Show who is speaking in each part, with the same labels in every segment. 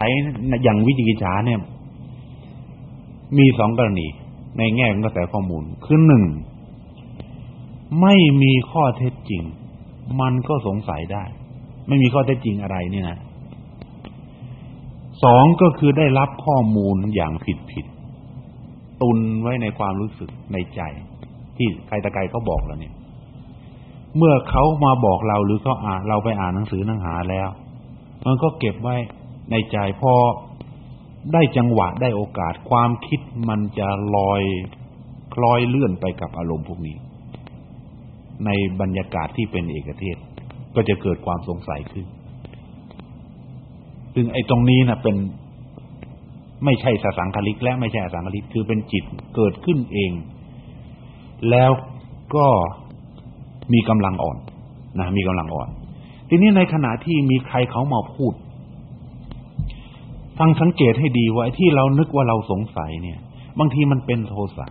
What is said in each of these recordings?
Speaker 1: ไอ้อย่างวิจิกิจฉาเนี่ย มีสองกรณี ในแง่ของกระแสข้อมูล คือหนึ่ง ไม่มีข้อเท็จจริง มันก็สงสัยได้ ไม่มีข้อเท็จจริงอะไรเนี่ยนะสองก็คือได้รับข้อมูลอย่างผิดผิดตุนไว้ในความรู้สึกในใจ ที่ใครตะไกเขาบอกเราเนี่ย เมื่อเขามาบอกเราหรือเขาอ่านเราไปอ่านหนังสือหนังหาแล้ว มันก็เก็บไว้ ในใจพอได้จังหวะได้โอกาสความคิดมันจะลอยคล้อยเลื่อนไปกับอารมณ์พวกนี้ ในบรรยากาศที่เป็นเอกเทศ ก็จะเกิดความสงสัยขึ้น ซึ่งไอ้ตรงนี้นะเป็นไม่ใช่สสังคลิก และไม่ใช่อสังคลิกคือเป็นจิตเกิดขึ้นเอง แล้วก็มีกำลังอ่อนนะมีกำลังอ่อน ทีนี้ในขณะที่มีใครเขามาพูด ฟังสังเกตให้ดีว่าที่เรานึกว่าเราสงสัยเนี่ย บางทีมันเป็นโทสะ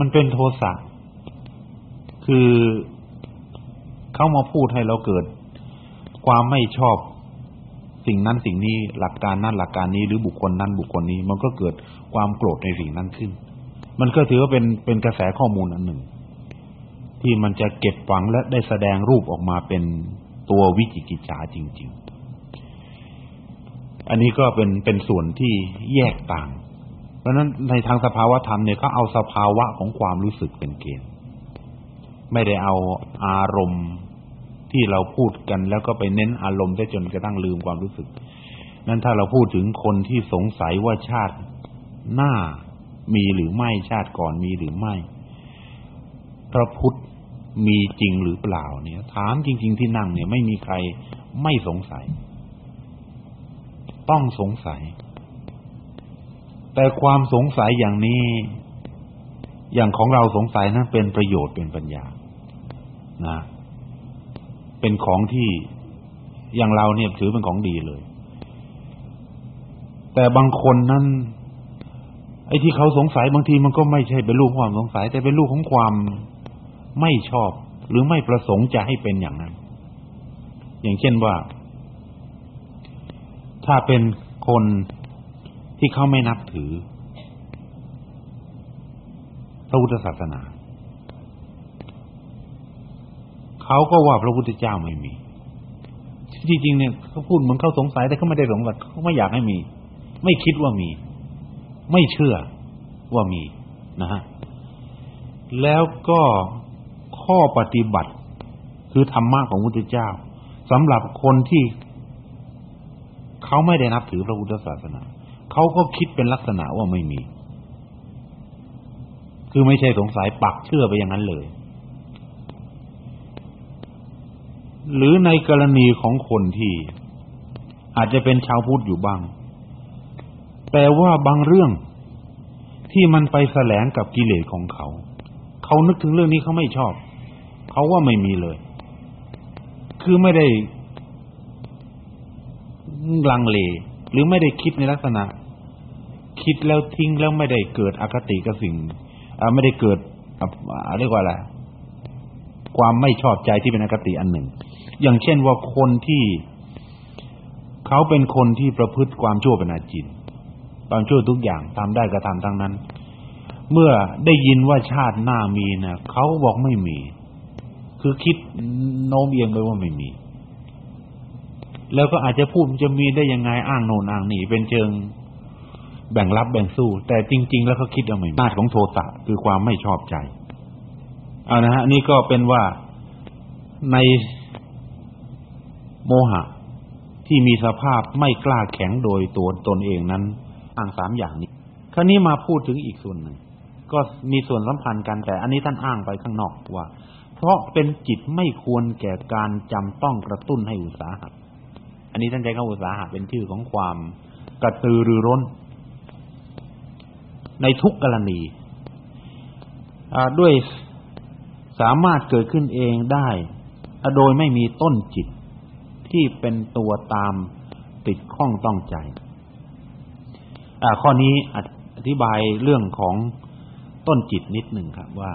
Speaker 1: มันเป็นโทสะคือเขามาพูดให้เราเกิด ความไม่ชอบสิ่งนั้นสิ่งนี้หลักการนั้นหลักการนี้หรือบุคคลนั้นบุคคลนี้ มันก็เกิดความโกรธในสิ่งนั้นขึ้น มันก็ถือว่าเป็นเป็นกระแสข้อมูลอันหนึ่ง ที่มันจะเก็บฝังและได้แสดงรูปออกมาเป็นตัววิจิกิจฉาจริง ๆ อันนี้ก็เป็นเป็นส่วนที่แยกต่าง เพราะนั้นในทางสภาวธรรมเนี่ยเขาเอาสภาวะของความรู้สึกเป็นเกณฑ์ ไม่ได้เอาอารมณ์ที่เราพูดกัน แล้วก็ไปเน้นอารมณ์ได้จนกระทั่งลืมความรู้สึก นั้นถ้าเราพูดถึงคนที่สงสัยว่าชาติหน้ามีหรือไม่ชาติก่อนมีหรือไม่ พระพุทธมีจริงหรือเปล่าเนี่ย ถามจริง ๆ ที่นั่งเนี่ยไม่มีใครไม่สงสัย ต้องสงสัย แต่ความสงสัยอย่างนี้ อย่างของเราสงสัยนั้นเป็นประโยชน์เป็นปัญญา นะ เป็นของที่อย่างเราเนี่ยถือเป็นของดีเลย แต่บางคนนั้นไอ้ที่เขาสงสัยบางทีมันก็ไม่ใช่เป็นลูกความสงสัย แต่เป็นลูกของความไม่ชอบ หรือไม่ประสงค์จะให้เป็นอย่างนั้น อย่างเช่นว่า ถ้าเป็นคนที่เขาไม่นับถือพระพุทธศาสนา เขาก็ว่าพระพุทธเจ้าไม่มีจริงๆเนี่ยเขาพูดเหมือนเขาสงสัยแต่เขาไม่ได้สงสัยเขาไม่อยากให้มี ไม่คิดว่ามี ไม่เชื่อว่ามีนะฮะแล้วก็ข้อปฏิบัติ คือธรรมะของพระพุทธเจ้าสำหรับคนที่ เขาไม่ได้นับถือพระพุทธศาสนา เขาก็คิดเป็นลักษณะว่าไม่มี คือไม่ใช่สงสัยปักเชื่อไปอย่างนั้นเลย หรือในกรณีของคนที่อาจจะเป็นชาวพุทธอยู่บ้าง แต่ว่าบางเรื่องที่มันไปแสลงกับกิเลสของเขา เขานึกถึงเรื่องนี้เขาไม่ชอบ เขาว่าไม่มีเลย คือไม่ได้ ลังเล หรือไม่ได้คิดในลักษณะ คิดแล้วทิ้งแล้วไม่ได้เกิดอคติกับสิ่งไม่ได้เกิดเรียกว่าอะไรความไม่ชอบใจที่เป็นอคติอันหนึ่ง อย่างเช่นว่าคนที่เขาเป็นคนที่ประพฤติความชั่วเป็นอาจินความชั่วทุกอย่างทำได้ก็ทำทั้งนั้น เมื่อได้ยินว่าชาติหน้ามีนะเขาบอกไม่มี คือคิดโน้มเอียงไปว่าไม่มี แล้วก็อาจจะพูดจะมีได้ยังไงอ้างโน่นอ้างนี่เป็นเชิงแบ่งรับแบ่งสู้ แต่จริง ๆ แล้วเขาคิดว่าไม่มีนาของโทสะคือความไม่ชอบใจเอานะฮะนี่ก็เป็นว่าในโมหะ ที่มีสภาพไม่กล้าแข็งโดยตัวตนเองนั้นอ้างสามอย่างนี้ คราวนี้มาพูดถึงอีกส่วนหนึ่งก็มีส่วนสัมพันธ์กันแต่ อันนี้ท่านอ้างไปข้างนอกว่า เพราะเป็นจิตไม่ควรแก่การจำต้องกระตุ้นให้อุตสาหะ อันนี้ท่านใช้คำอุตสาหะเป็นชื่อของความกระตือรือร้น ในทุกกรณีด้วยสามารถเกิดขึ้นเองได้ โดยไม่มีต้นจิตที่เป็นตัวตามติดข้องต้องใจข้อนี้อธิบายเรื่องของต้นจิตนิดหนึ่งครับว่า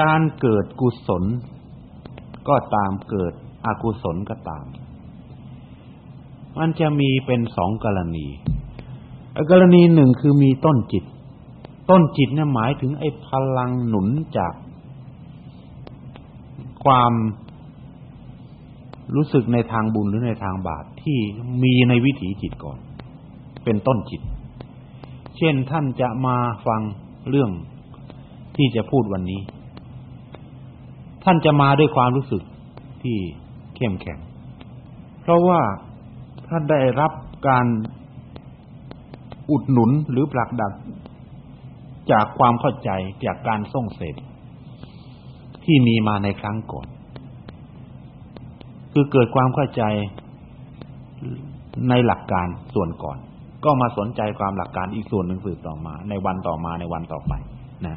Speaker 1: การเกิดกุศลก็ตามเกิด อกุศลก็ตาม มันจะมีเป็นสองกรณีกรณีหนึ่งคือมีต้นจิต ต้นจิตเนี่ยหมายถึงไอ้พลังหนุนจากความรู้สึกในทางบุญหรือในทางบาปที่มีในวิถีจิตก่อน เป็นต้นจิต เช่นท่านจะมาฟังเรื่องที่จะพูดวันนี้ ท่านจะมาด้วยความรู้สึกที่ เข้มแข็ง เพราะว่าท่านได้รับการอุดหนุนหรือผลักดันจากความเข้าใจจากการส่งเสพที่มีมาในครั้งก่อน คือเกิดความเข้าใจในหลักการส่วนก่อน ก็มาสนใจความหลักการอีกส่วนหนึ่งสืบต่อมา ในวันต่อมาในวันต่อไปนะ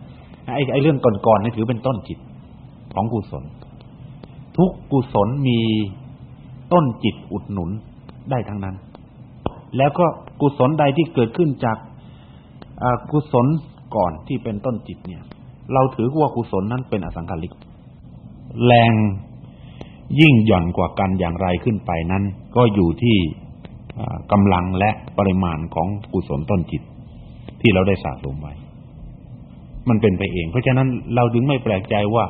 Speaker 1: ไอ้ไอ้เรื่องก่อนๆนี่ถือเป็นต้นจิตของกุศล ทุกกุศลมีต้นจิตอุดหนุนได้ทั้งนั้น แล้วก็กุศลใดที่เกิดขึ้นจากกุศลก่อนที่เป็นต้นจิตเนี่ย เราถือว่ากุศลนั้นเป็นอสังขาริก แรงยิ่งหย่อนกว่ากันอย่างไรขึ้นไปนั้น ก็อยู่ที่กำลังและปริมาณของกุศลต้นจิต ที่เราได้สะสมไว้ มันเป็นไปเอง เพราะฉะนั้นเราจึงไม่แปลกใจว่า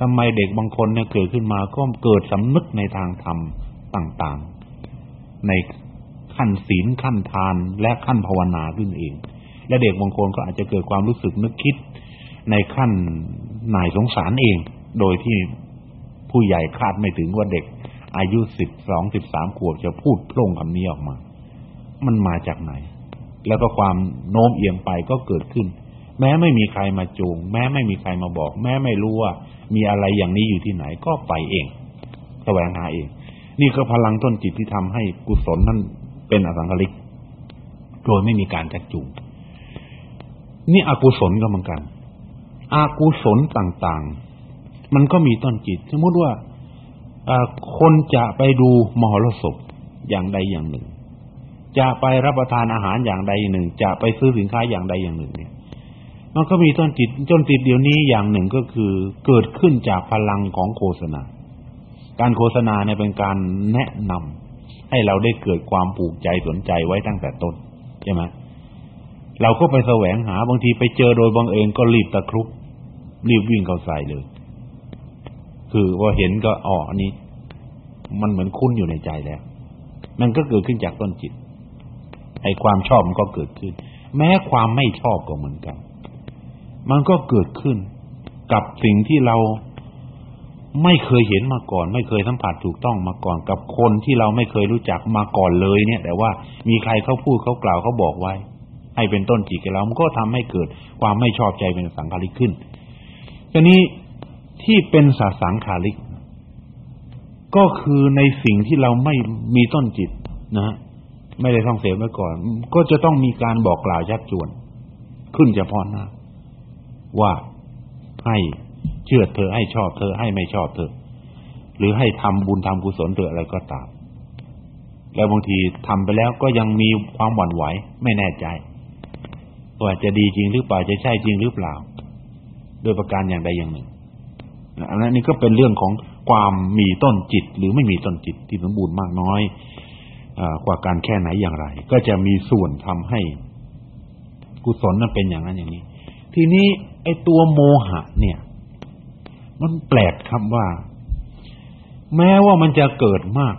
Speaker 1: ทำไมเด็กบางคนเนี่ยเกิดขึ้นมาก็เกิดสำนึกในทางธรรมต่างๆ ในขั้นศีลขั้นทานและขั้นภาวนาขึ้นเอง และเด็กบางคนก็อาจจะเกิดความรู้สึกนึกคิด ในขั้นนายสงสารเอง โดยที่ผู้ใหญ่คาดไม่ถึงว่าเด็ก อายุสิบสองสิบสามขวบจะพูดพร่งคำนี้ออกมา มันมาจากไหน แล้วก็ความโน้มเอียงไปก็เกิดขึ้น แม้ไม่มีใครมาจูง แม้ไม่มีใครมาบอก แม้ไม่รู้ว่า มีอะไรอย่างนี้อยู่ที่ไหนก็ไปเองแสวงหาเอง นี่ก็พลังต้นจิตที่ทำให้กุศลนั้นเป็นอสังขลิก โดยไม่มีการจักจูง นี่อกุศลก็เหมือนกันอากุศลต่างๆ มันก็มีต้นจิต สมมติว่าคนจะไปดูมหรสพอย่างใดอย่างหนึ่ง จะไปรับประทานอาหารอย่างใดอย่างหนึ่ง จะไปซื้อสินค้าอย่างใดอย่างหนึ่ง เนี่ย มันก็มีต้นจิตต้นจิตเดี๋ยวนี้อย่างหนึ่งก็คือเกิดขึ้นจากพลังของโฆษณา การโฆษณาเนี่ยเป็นการแนะนำให้เราได้เกิดความผูกใจสนใจไว้ตั้งแต่ต้นใช่ไหมเราก็ไปแสวงหาบางทีไปเจอโดยบังเอิญก็รีบตะครุบรีบวิ่งเข้าใส่เลย คือว่าเห็นก็อ๋ออันนี้ มันเหมือนคุ้นอยู่ในใจแล้ว มันก็เกิดขึ้นจากต้นจิตไอ้ความชอบมันก็เกิดขึ้น แม้ความไม่ชอบก็เหมือนกัน มันก็เกิดขึ้นกับสิ่งที่เราไม่เคยเห็นมาก่อน ไม่เคยสัมผัสถูกต้องมาก่อนกับคนที่เราไม่เคยรู้จักมาก่อนเลยเนี่ย แต่ว่ามีใครเขาพูดเขากล่าวเขาบอกไว้ ให้เป็นต้นจิตกับเรามันก็ทำให้เกิดความไม่ชอบใจเป็นสังขาริกขึ้นทีนี้ที่เป็นสัสังขาริก ก็คือในสิ่งที่เราไม่มีต้นจิตนะไม่ได้ท่องเสียไว้ก่อน ก็จะต้องมีการบอกกล่าวชักชวน ขึ้นเฉพาะหน้า ว่าให้เชื่อเธอให้ชอบเธอให้ไม่ชอบเธอ หรือให้ทำบุญทำกุศลเธออะไรก็ตาม แล้วบางทีทำไปแล้วก็ยังมีความหวั่นไหวไม่แน่ใจว่าจะดีจริงหรือเปล่าจะใช่จริงหรือเปล่า โดยประการอย่างใดอย่างหนึ่งอันนั้นนี่ก็เป็นเรื่องของความมีต้นจิต หรือไม่มีต้นจิตที่สมบูรณ์มากน้อยอกว่าการแค่ไหนอย่างไร ก็จะมีส่วนทำให้กุศลนั้นเป็นอย่างนั้นอย่างนี้ ทีนี้ ไอ้ตัวโมหะ เนี่ย มันแปลกครับว่า แม้ว่ามันจะเกิดมาก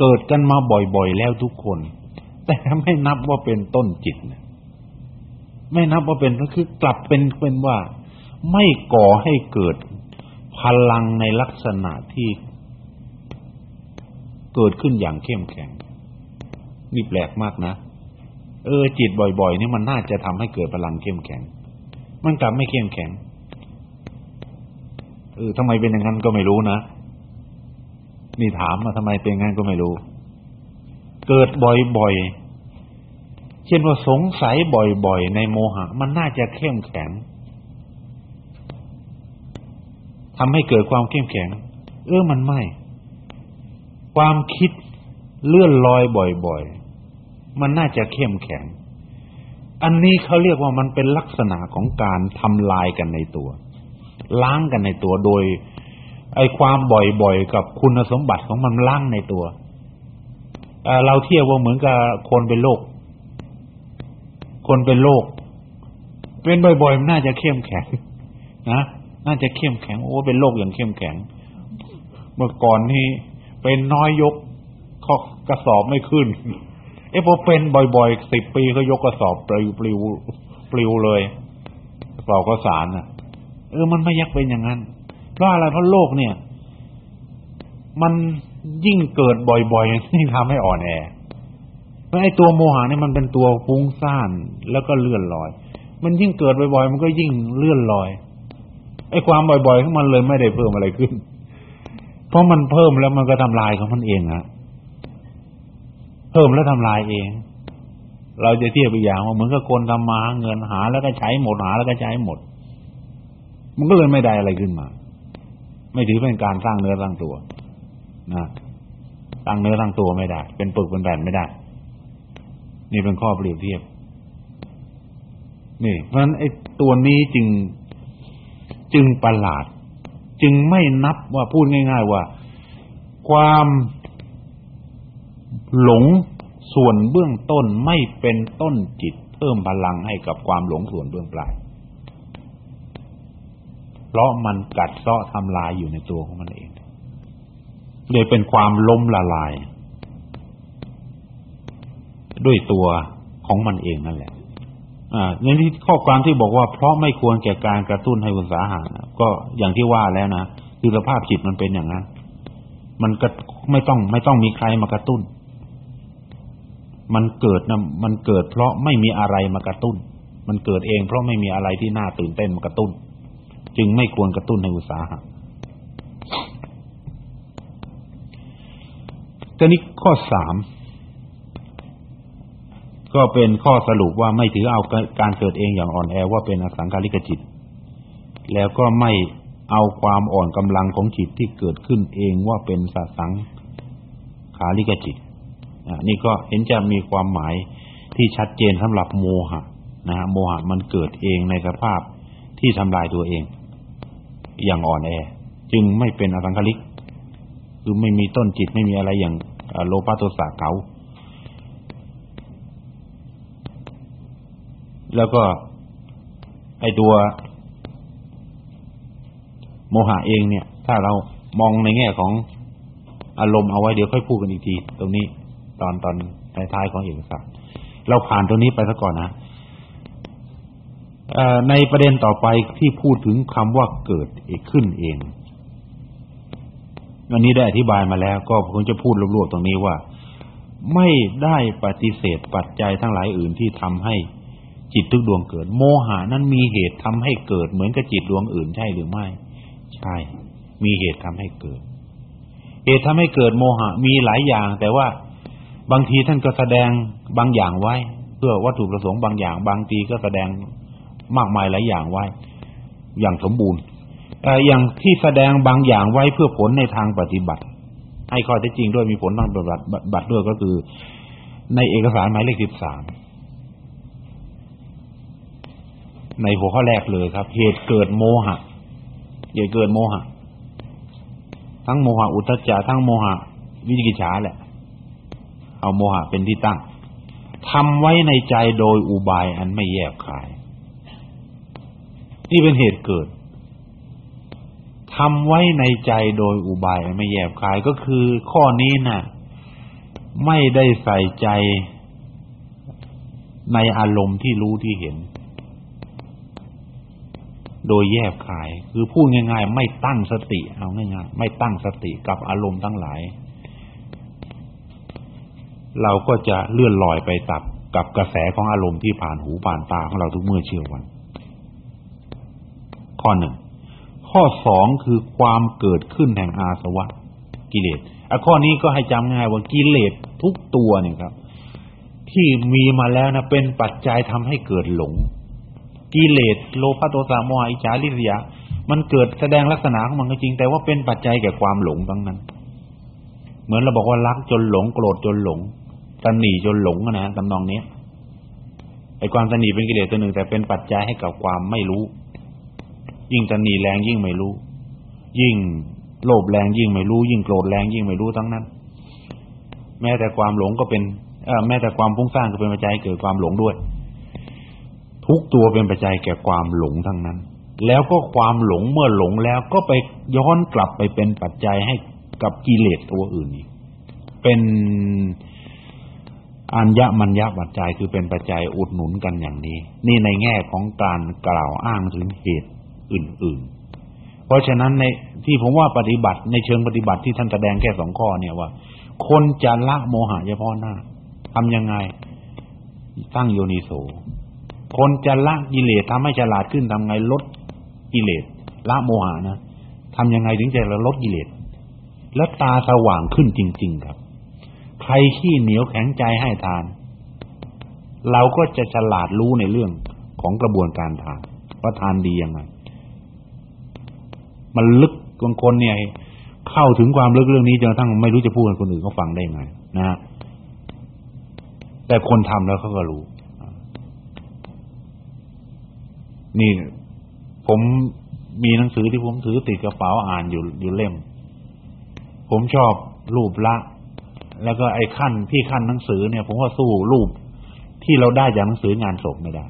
Speaker 1: เกิดกันมาบ่อยๆแล้วทุกคน แต่ไม่นับว่าเป็นต้นจิตไม่นับว่าเป็นก็คือกลับเป็นเป็นว่า ไม่ก่อให้เกิดพลังในลักษณะที่เกิดขึ้นอย่างเข้มแข็งนี่แปลกมากนะ เออ จิตบ่อยๆนี่มันน่าจะทำให้เกิดพลังเข้มแข็ง มันกลับไม่เข้มแข็งเออทำไมเป็นอย่างนั้นก็ไม่รู้นะนี่ถามมาทำไมเป็นอย่างนั้นก็ไม่รู้ เกิดบ่อยๆเช่นว่าสงสัยบ่อยๆ ในโมหะ มันน่าจะเข้มแข็งทำให้เกิดความเข้มแข็ง เออมันไม่ ความคิดเลื่อนลอยบ่อยๆ มันน่าจะเข้มแข็ง อันนี้เขาเรียกว่ามันเป็นลักษณะของการทำลายกันในตัว ล้างกันในตัวโดย ไอความบ่อยๆกับคุณสมบัติของมันล้างในตัวเราเทียบว่าเหมือนกับคนเป็นโรคคนเป็นโรคเป็นบ่อยๆน่าจะเข้มแข็งนะน่าจะเข้มแข็งโอ้เป็นโรคอย่างเข้มแข็ง เมื่อก่อนนี่เป็นน้อยยกข้อกระสอบไม่ขึ้น เอ้พอเป็นบ่อยๆสิบปีก็ยกกระสอบปลิวปลิวปลิวเลยกระสอบก็สารอะ เออมันไม่ยักเป็นอย่างนั้นเพราะอะไรเพราะโลกเนี่ย มันยิ่งเกิดบ่อยๆยิ่งทำให้อ่อนแอเพราะไอ้ตัวโมหะเนี่ยมันเป็นตัวฟุ้งซ่านแล้วก็เลื่อนลอย มันยิ่งเกิดบ่อยๆมันก็ยิ่งเลื่อนลอยไอ้ความบ่อยๆของมันเลยไม่ได้เพิ่มอะไรขึ้น เพราะมันเพิ่มแล้วมันก็ทำลายของมันเองอะ เพิ่มแล้วทำลายเอง เราจะเทียบอีกอย่างว่าเหมือนกับคนทำมาเงินหา แล้วก็ใช้หมดหา แล้วก็ใช้หมด มันก็เลยไม่ได้อะไรขึ้นมา ไม่ถือเป็นการสร้างเนื้อสร้างตัวนะสร้างเนื้อสร้างตัวไม่ได้ เป็นปึกเป็นแผ่นไม่ได้ นี่เป็นข้อเปรียบเทียบนี่ เพราะฉะนั้นไอ้ตัวนี้จึงจึงประหลาด จึงไม่นับว่าพูดง่าย ๆ ว่า ความ หลงส่วนเบื้องต้นไม่เป็นต้นจิตเพิ่มพลังให้กับความหลงส่วนเบื้องปลาย เพราะมันกัดเซาะทำลายอยู่ในตัวของมันเองเลยเป็นความล้มละลาย ด้วยตัวของมันเองนั่นแหละอ่าในที่ข้อความที่บอกว่าเพราะไม่ควรแก่การกระตุ้นให้อุตสาหะก็อย่างที่ว่าแล้วนะคือสภาพจิตมันเป็นอย่างนั้นมันก็ไม่ต้องไม่ต้องมีใครมากระตุ้น มันเกิดนะมันเกิด เพราะไม่มีอะไรมากระตุ้น มันเกิดเองเพราะไม่มีอะไรที่น่าตื่นเต้นมากระตุ้น จึงไม่ควรกระตุ้นให้อุตสาหะทีนี้ข้อสามก็เป็นข้อสรุปว่าไม่ถือเอาการเกิดเองอย่างอ่อนแอว่าเป็นอสังขาริกจิต แล้วก็ไม่เอาความอ่อนกำลังของจิตที่เกิดขึ้นเองว่าเป็นสัสังขาริกจิต นี่ก็เห็นจะมีความหมายที่ชัดเจนสำหรับโมหะนะฮะโมหะมันเกิดเองในสภาพที่ทำลายตัวเอง อย่างอ่อนแอ จึงไม่เป็นอสังขาริก คือไม่มีต้นจิตไม่มีอะไรอย่างโลภะโทสะเขาแล้วก็ไอตัวโมหะเองเนี่ย ถ้าเรามองในแง่ของอารมณ์เอาไว้เดี๋ยวค่อยพูดกันอีกที ตรงนี้ ตอนตอนท้ายของเอกสารเราผ่านตรงนี้ไปซะก่อนนะในประเด็นต่อไปที่พูดถึงคำว่าเกิดเอกขึ้นเองวันนี้ได้อธิบายมาแล้ว ก็ผมจะพูดรวบๆตรงนี้ว่า ไม่ได้ปฏิเสธปัจจัยทั้งหลายอื่นที่ทำให้จิตทุกดวงเกิด โมหานั้นมีเหตุทำให้เกิดเหมือนกับจิตดวงอื่นใช่หรือไม่ ใช่ มีเหตุทำให้เกิด เหตุทำให้เกิดโมหะมีหลายอย่าง แต่ว่า บางทีท่านก็แสดงบางอย่างไว้ เพื่อวัตถุประสงค์บางอย่าง บางทีก็แสดงมากมายหลายอย่างไว้ อย่างสมบูรณ์อย่างที่แสดงบางอย่างไว้เพื่อผลในทางปฏิบัติ ให้ข้อเท็จจริงด้วยมีผลทางปฏิบัติบัด้วยก็คือ ในเอกสารหมายเลขสิบสามในหัวข้อแรกเลยครับ เหตุเกิดโมหะ เหตุเกิดโมหะ ทั้งโมหะอุทจจะทั้งโมหะ วิจิกิจฉาแหละ เอาโมหะเป็นที่ตั้งทำไว้ในใจโดยอุบายอันไม่แยบคาย นี่เป็นเหตุเกิดทำไว้ในใจโดยอุบายไม่แยบคายก็คือ ข้อนี้นะ่ะ ไม่ได้ใส่ใจในอารมณ์ที่รู้ที่เห็น โดยแยบคาย คือพูดง่าย ๆ ไม่ตั้งสติ เอาง่าย ๆ ไม่ตั้งสติกับอารมณ์ทั้งหลาย เราก็จะเลื่อนลอยไปตับกับกระแสของอารมณ์ที่ผ่านหูผ่านตาของเราทุกเมื่อเชื่อวัน ข้อหนึ่งข้อสองคือความเกิดขึ้นแห่งอาสวะ กิเลสอะข้อนี้ก็ให้จำง่ายว่ากิเลสทุกตัวเนี่ยครับ ที่มีมาแล้วนะเป็นปัจจัยทำให้เกิดหลง กิเลสโลภะโทสะโมหะอิจฉาริษยามันเกิดแสดงลักษณะของมันก็จริง แต่ว่าเป็นปัจจัยแก่ความหลงทั้งนั้น เหมือนเราบอกว่ารักจนหลงโกรธจนหลง ตันีจนหลงนะตำนองนี้ไอ้ความตันีเป็นกิเลสตัวหนึ่งแต่เป็นปัจจัยให้กับความไม่รู้ ยิ่งตันีแรงยิ่งไม่รู้ ยิ่งโลภแรงยิ่งไม่รู้ ยิ่งโกรธแรงยิ่งไม่รู้ทั้งนั้น แม้แต่ความหลงก็เป็นเอ่อแม้แต่ความฟุ้งซ่านก็เป็นปัจจัยเกิดความหลงด้วย ทุกตัวเป็นปัจจัยแก่ความหลงทั้งนั้น แล้วก็ความหลงเมื่อหลงแล้วก็ไปย้อนกลับไปเป็นปัจจัยให้กับกิเลสตัวอื่นอีกเป็น อัญญมัญญปัจจัยคือเป็นปัจจัยอุดหนุนกันอย่างนี้ นี่ในแง่ของการกล่าวอ้างถึงเหตุอื่น ๆ เพราะฉะนั้นในที่ผมว่าปฏิบัติในเชิงปฏิบัติที่ท่านแสดงแค่สองข้อเนี่ยว่า คนจะละโมหะเฉพาะหน้าทำยังไงตั้งโยนิโสคนจะละกิเลสทำให้ฉลาดขึ้นทำไงลดกิเลสละโมหะนะทำยังไงถึงจะลดกิเลสแล้วตาสว่างขึ้นจริง ๆ ครับ ใครขี้เหนียวแข็งใจให้ทาน เราก็จะฉลาดรู้ในเรื่องของกระบวนการทานว่าทานดียังไงมันลึกบางคนเนี่ย เข้าถึงความลึกเรื่องนี้จนกระทั่งไม่รู้จะพูดให้คนอื่นเขาฟังได้ไงนะฮะแต่คนทำแล้วเขาก็รู้ นี่ ผมมีหนังสือที่ผมถือติดกระเป๋าอ่านอยู่อยู่เล่ม ผมชอบรูปละ แล้วก็ไอ้ขั้นที่ขั้นหนังสือเนี่ย ผมว่าสู้รูปที่เราได้จากหนังสืองานศพไม่ได้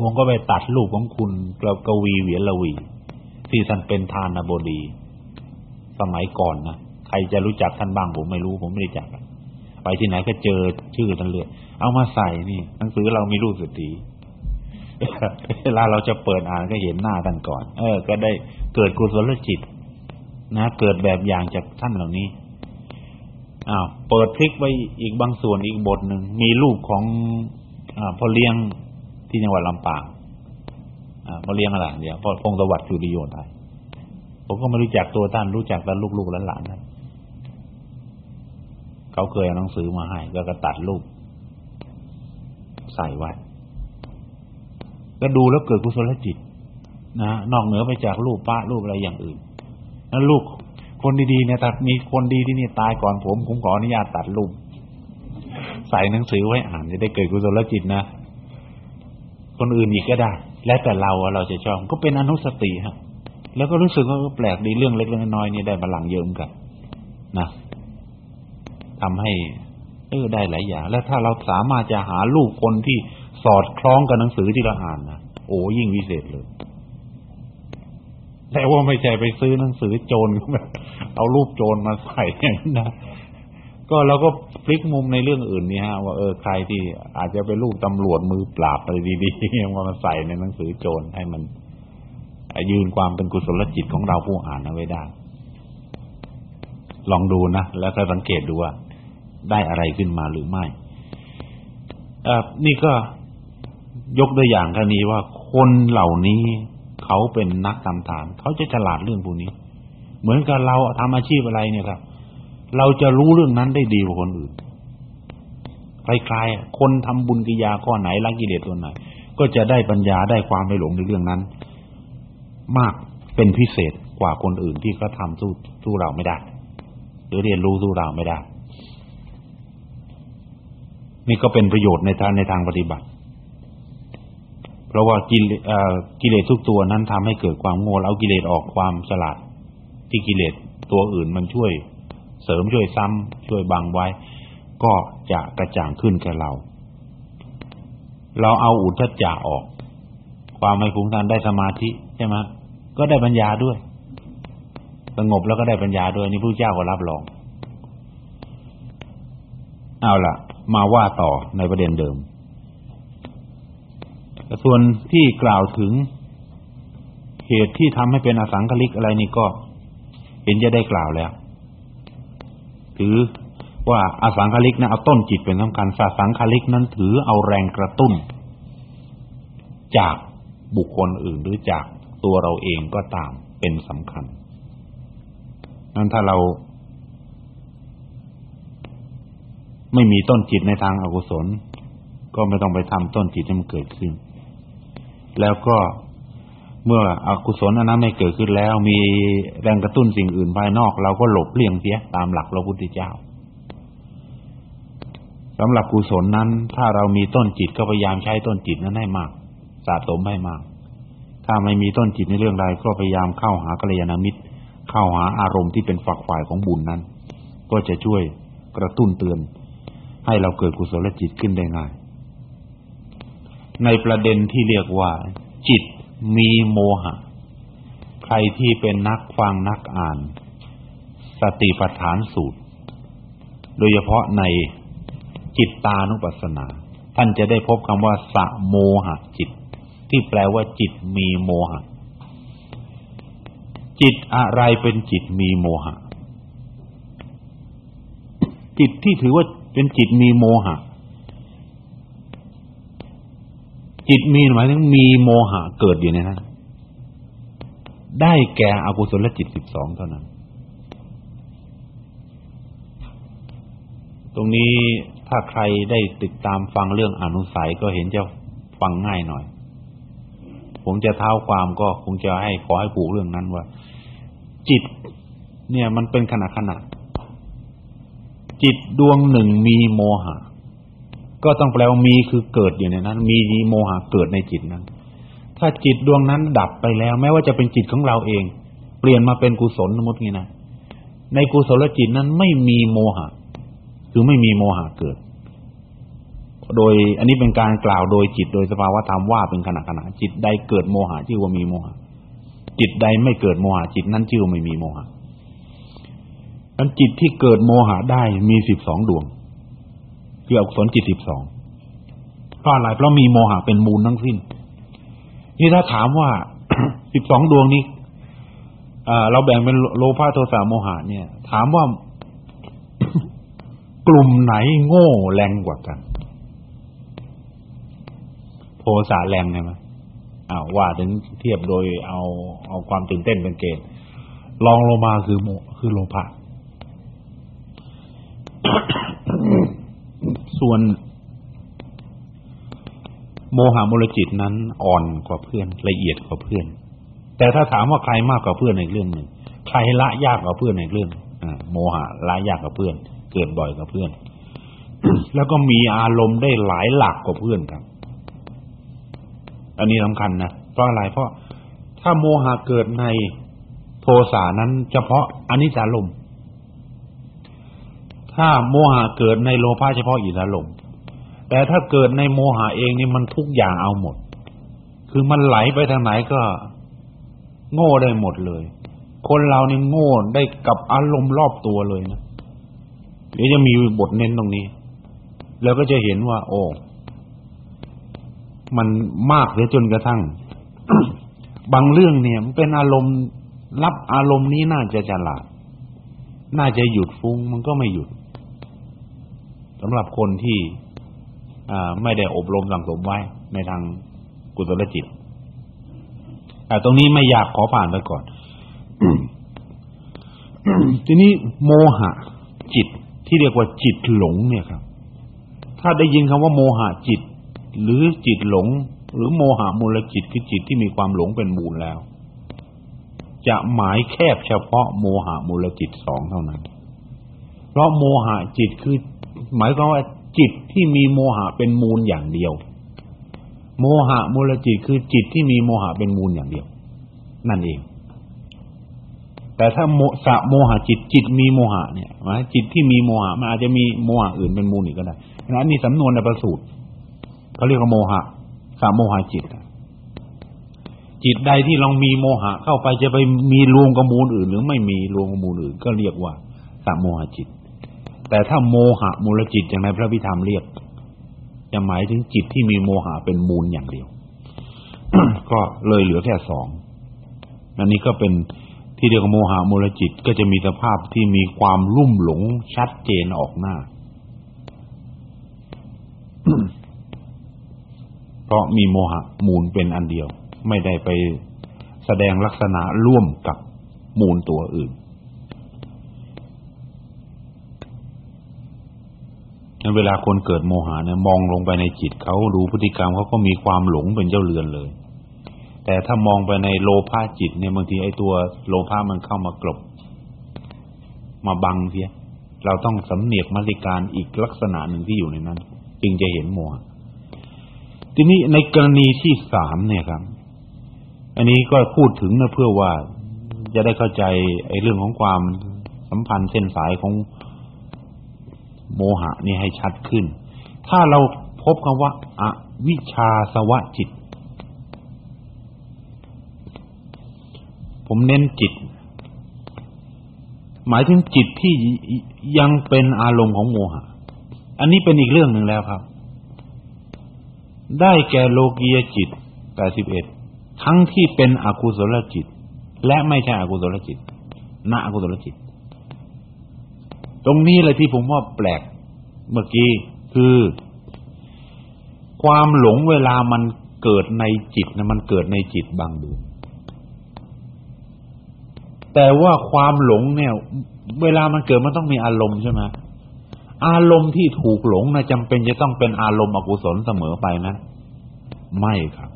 Speaker 1: ผมก็ไปตัดรูปของคุณกระกวีเวียละวี ที่ท่านเป็นทานบดี สมัยก่อนนะใครจะรู้จักท่านบ้างผมไม่รู้ ผมไม่ได้จักไปที่ไหนก็เจอชื่อท่านเลยเอามาใส่นี่ หนังสือเรามีรูปสตรีเวลาเราจะเปิดอ่านก็เห็นหน้าท่านก่อน เออ ก็ได้เกิดกุศลจิต นะ เกิดแบบอย่างจากท่านเหล่านี้ อ้าวเปิดพลิกไว้อีกบางส่วนอีกบทหนึ่งมีรูปของอ่าพ่อเลี้ยงที่จังหวัดลำปางอ่าพ่อเลี้ยงอะไรเดี๋ยวพ่อพงศวัสดิ์สุริโยนไทยผมก็ไม่รู้จักตัวท่านรู้จักแต่ลูกๆหลานๆท่านเขาเคยเอาหนังสือมาให้ก็กระตัดรูปใส่ไว้ก็ดูแล้วเกิดกุศลจิตนะนอกเหนือไปจากรูปป้ารูปอะไรอย่างอื่นนั้นลูก คนดีๆเนี่ยถ้ามีคนดีที่นี่ตายก่อนผมผมขออนุญาตตัดรูปใส่หนังสือไว้อ่านจะได้เกิดกุศลจิตนะคนอื่นอีกก็ได้ แล้วแต่เราเราจะชอบก็เป็นอนุสติฮะ แล้วก็รู้สึกว่าแปลกดีเรื่องเล็กๆน้อยๆนี่ได้มาหลังเยิมกันนะทำให้เออได้หลายอย่าง แล้วถ้าเราสามารถจะหารูปคนที่สอดคล้องกับหนังสือที่เราอ่านนะโอ้ยิ่งวิเศษเลย แต่ว่าไม่ใช่ไปซื้อหนังสือโจรเอารูปโจรมาใส่นะก็เราก็พลิกมุมในเรื่องอื่นนี่ฮะว่าเออใครที่อาจจะเป็นลูกตำรวจมือปราบอะไรดีๆมาใส่ในหนังสือโจรให้มันยืนความเป็นกุศลจิตของเราผู้อ่านเอาไว้ได้ ลองดูนะแล้วก็สังเกตดูว่า ได้อะไรขึ้นมาหรือไม่อนี่ก็ยกตัวอย่างกรณีว่าคนเหล่านี้ เขาเป็นนักทำทาน เขาจะฉลาดเรื่องพวกนี้ เหมือนกับเราทำอาชีพอะไรเนี่ยครับ เราจะรู้เรื่องนั้นได้ดีกว่าคนอื่นคล้ายๆคนทำบุญกิยาข้อไหนละกิเลสตัวไหนก็จะได้ปัญญาได้ความไม่หลงในเรื่องนั้น มากเป็นพิเศษกว่าคนอื่นที่เขาทาสู้สู้เราไม่ได้หรือเรียนรู้สู้เราไม่ได้ นี่ก็เป็นประโยชน์ในทางในทางปฏิบัติ ราะว่ากิเลสกิเลสทุกตัวนั้นทำให้เกิดความโง่เอากิเลสออกความฉลาด ที่กิเลสตัวอื่นมันช่วย เสริมช่วยซ้ำช่วยบังไว้ ก็จะกระจ่างขึ้นแก่เรา เราเอาอุทธัจจะออก ความไม่ฟุ้งซ่านได้สมาธิใช่ไหมก็ได้ปัญญาด้วยสงบแล้วก็ได้ปัญญาด้วยนี่พระเจ้าก็รับรอง เอาล่ะ มาว่าต่อในประเด็นเดิม ส่วนที่กล่าวถึงเหตุที่ทำให้เป็นอสังคลิกอะไรนี่ก็เห็นจะได้กล่าวแล้ว ถือว่าอสังคลิกนะเอาต้นจิตเป็นสำคัญสาสังคลิกนั้นถือเอาแรงกระตุ้น จากบุคคลอื่นหรือจากตัวเราเองก็ตามเป็นสำคัญ นั้นถ้าเราไม่มีต้นจิตในทางอากุศล ก็ไม่ต้องไปทำต้นจิตให้มันเกิดขึ้น แล้วก็เมื่ออกุศลอันนั้นไม่เกิดขึ้นแล้ว มีแรงกระตุ้นสิ่งอื่นภายนอก เราก็หลบเลี่ยงเสียตามหลักพระพุทธเจ้าสำหรับกุศลนั้น ถ้าเรามีต้นจิตก็พยายามใช้ต้นจิตนั้นให้มากสะสมให้มาก ถ้าไม่มีต้นจิตในเรื่องใดก็พยายามเข้าหากัลยาณมิตร เข้าหาอารมณ์ที่เป็นฝักฝ่ายของบุญนั้น ก็จะช่วยกระตุ้นเตือน ให้เราเกิดกุศลจิตขึ้นได้ง่าย ในประเด็นที่เรียกว่า จิตมีโมหะ ใครที่เป็นนักฟังนักอ่าน สติปัฏฐานสูตร โดยเฉพาะในจิตตานุปัสสนา ท่านจะได้พบคำว่า สะโมหะจิต ที่แปลว่าจิตมีโมหะ จิตอะไรเป็นจิตมีโมหะ จิตที่ถือว่าเป็นจิตมีโมหะ จิตมีหมายถึงมีโมหะเกิดอยู่ในนั้นได้แก่อกุศลจิตสิบสองเท่านั้น ตรงนี้ถ้าใครได้ติดตามฟังเรื่องอนุสัยก็เห็นจะฟังง่ายหน่อย ผมจะเท้าความก็คงจะให้ขอให้ผูกเรื่องนั้นว่า จิต เนี่ยมันเป็นขณะขณะจิตดวงหนึ่งมีโมหะ ก็ต้องแปลว่ามีคือเกิดอยู่ในนั้น มีโมหะเกิดในจิตนั้น ถ้าจิตดวงนั้นดับไปแล้ว แม้ว่าจะเป็นจิตของเราเอง เปลี่ยนมาเป็นกุศลสมมติงี้นะในกุศลจิตนั้นไม่มีโมหะ คือไม่มีโมหะเกิด โดย อันนี้เป็นการกล่าวโดยจิตโดยสภาวธรรมว่าเป็นขณะขณะจิตใดเกิดโมหะชื่อว่ามีโมหะ จิตใดไม่เกิดโมหะจิตนั้นชื่อว่าไม่มีโมหะนั้นจิตที่เกิดโมหะได้มีสิบสองดวง คืออกุศลจิตสิบสองเพราะอะไรเพราะมีโมหะเป็นมูลทั้งสิ้น นี่ถ้าถามว่าสิบสองดวงนี้เราแบ่งเป็นโลภะโทสะโมหะเนี่ย ถามว่ากลุ่มไหนโง่แรงกว่ากัน โทสะแรงไงมั้ยอ้าวว่าถึงเทียบโดยเอาเอาความตื่นเต้นเป็นเกณฑ์ลองลงมาคือโมคือโลภะ ส่วนโมหะมูลจิตนั้นอ่อนกว่าเพื่อนละเอียดกว่าเพื่อน แต่ถ้าถามว่าใครมากกว่าเพื่อนในเรื่องหนึ่งใครละยากกว่าเพื่อนในเรื่องอ่าโมหะละยากกว่าเพื่อน เกิดบ่อยกว่าเพื่อน แล้วก็มีอารมณ์ได้หลายหลักกว่าเพื่อนครับ อันนี้สำคัญนะเพราะอะไรเพราะถ้าโมหะเกิดในโทสานั้นเฉพาะอนิจจารมณ์ ถ้าโมหะเกิดในโลภะเฉพาะอิทธิลมแต่ถ้าเกิดในโมหะเองนี่มันทุกอย่างเอาหมด คือมันไหลไปทางไหนก็ โง่ได้หมดเลย คนเรานี่โง่ได้กับอารมณ์รอบตัวเลยนะเดี๋ยวจะมีบทเน้นตรงนี้ แล้วก็จะเห็นว่า โอ้มันมากเสียจนกระทั่ง บางเรื่องเนี่ยมันเป็นอารมณ์รับอารมณ์นี้น่าจะฉลาด น่าจะหยุดฟุ้งมันก็ไม่หยุด สำหรับคนที่ไม่ได้อบรมสั่งสมไว้ในทางกุศลจิตแต่ตรงนี้ไม่อยากขอผ่านไปก่อน ทีนี้โมหะ จิตที่เรียกว่าจิตหลงเนี่ยครับ ถ้าได้ยินคำว่าโมหะจิต หรือจิตหลง หรือโมหะมูลจิตคือจิตที่มีความหลงเป็นมูลแล้ว จะหมายแคบเฉพาะโมหะมูลจิตสองเท่านั้น เพราะโมหะจิตคือ หมายความว่าจิตที่มีโมหะเป็นมูลอย่างเดียว โมหะมูลจิตคือจิตที่มีโมหะเป็นมูลอย่างเดียว นั่นเอง แต่ถ้าโมสะโมหะจิตจิตมีโมหะเนี่ยหมายจิตที่มีโมหะมันอาจจะมีโมหะอื่นเป็นมูลอีกก็ได้อันนี้สำนวนในประสูตรเขาเรียกว่าโมหะสะโมหะจิตจิตใดที่ลองมีโมหะเข้าไปจะไปมีรวมกับมูลอื่น หรือไม่มีรวมกับมูลอื่น ก็เรียกว่าสะโมหะจิต แต่ถ้าโมหะมูลจิตอย่างในพระพิธรรมเรียกจะหมายถึงจิตที่มีโมหะเป็นมูลอย่างเดียว ก็เลยเหลือแค่สองอันนี้ก็เป็นที่เรียกโมหะมูลจิตก็จะมีสภาพที่มีความลุ่มหลงชัดเจนออกหน้า เพราะมีโมหะมูลเป็นอันเดียว ไม่ได้ไปแสดงลักษณะร่วมกับมูลตัวอื่น เวลาคนเกิดโมหะเนี่ยมองลงไปในจิตเขาดูพฤติกรรมเขาก็มีความหลงเป็นเจ้าเรือนเลย แต่ถ้ามองไปในโลภะจิตเนี่ยบางทีไอ้ตัวโลภะมันเข้ามากลบ มาบังเสีย เราต้องสำเนียกมรรการอีกลักษณะหนึ่งที่อยู่ในนั้น จึงจะเห็นโมหะทีนี้ในกรณีที่สามเนี่ยครับ อันนี้ก็พูดถึงนะเพื่อว่าจะได้เข้าใจไอ้เรื่องของความสัมพันธ์เส้นสายของ โมหะนี่ให้ชัดขึ้น ถ้าเราพบคำว่าอวิชชาสวะจิต ผมเน้นจิต หมายถึงจิตที่ยังเป็นอารมณ์ของโมหะ อันนี้เป็นอีกเรื่องหนึ่งแล้วครับ ได้แก่โลกียจิต81ทั้งที่เป็นอกุศลจิต และไม่ใช่อกุศลจิตณอกุศลจิต ตรงนี้เลยที่ผมว่าแปลกเมื่อกี้คือ ความหลงเวลามันเกิดในจิตนะมันเกิดในจิตบางดวงแต่ว่าความหลงเนี่ย เวลามันเกิดมันต้องมีอารมณ์ใช่ไหมอารมณ์ที่ถูกหลงนะจำเป็นจะต้องเป็นอารมณ์อกุศลเสมอไปนะไม่ครับ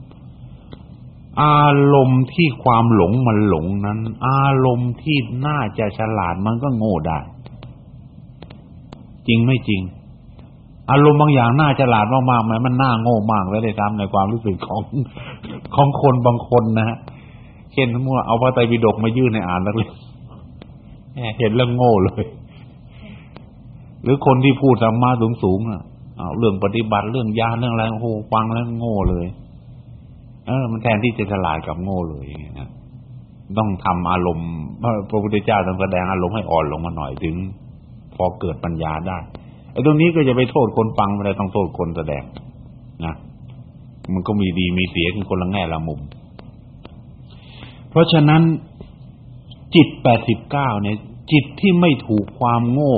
Speaker 1: อารมณ์ที่ความหลงมันหลงนั้น อารมณ์ที่น่าจะฉลาดมันก็โง่ได้ ริงไม่จริง อารมณ์บางอย่างน่าฉลาดมากๆไหมมันน่าโง่มากแล้วได้ตามในความรู้สึกของของคนบางคนนะฮะเช่นสมมติว่าเอาพระไตรปิฎกมายื่นในอ่านแล้วเลยเห็นแล้วโง่เลย หรือคนที่พูดธรรมะสูงๆอะเอาเรื่องปฏิบัติเรื่องญาเรื่องอะไรโอ้โหฟังแล้วโง่เลย เออ มันแทนที่จะฉลาดกับโง่เลยอย่างเงี้ยนะต้องทำอารมณ์พระพุทธเจ้าต้องแสดงอารมณ์ให้อ่อนลงมาหน่อยถึง พอเกิดปัญญาได้ไอ้ตรงนี้ก็จะไปโทษคนฟังไม่ได้ต้องโทษคนแสดงนะมันก็มีดีมีเสียคือคนละแง่ละมุม เพราะฉะนั้น จิตแปดสิบเก้าเนี่ย จิตที่ไม่ถูกความโง่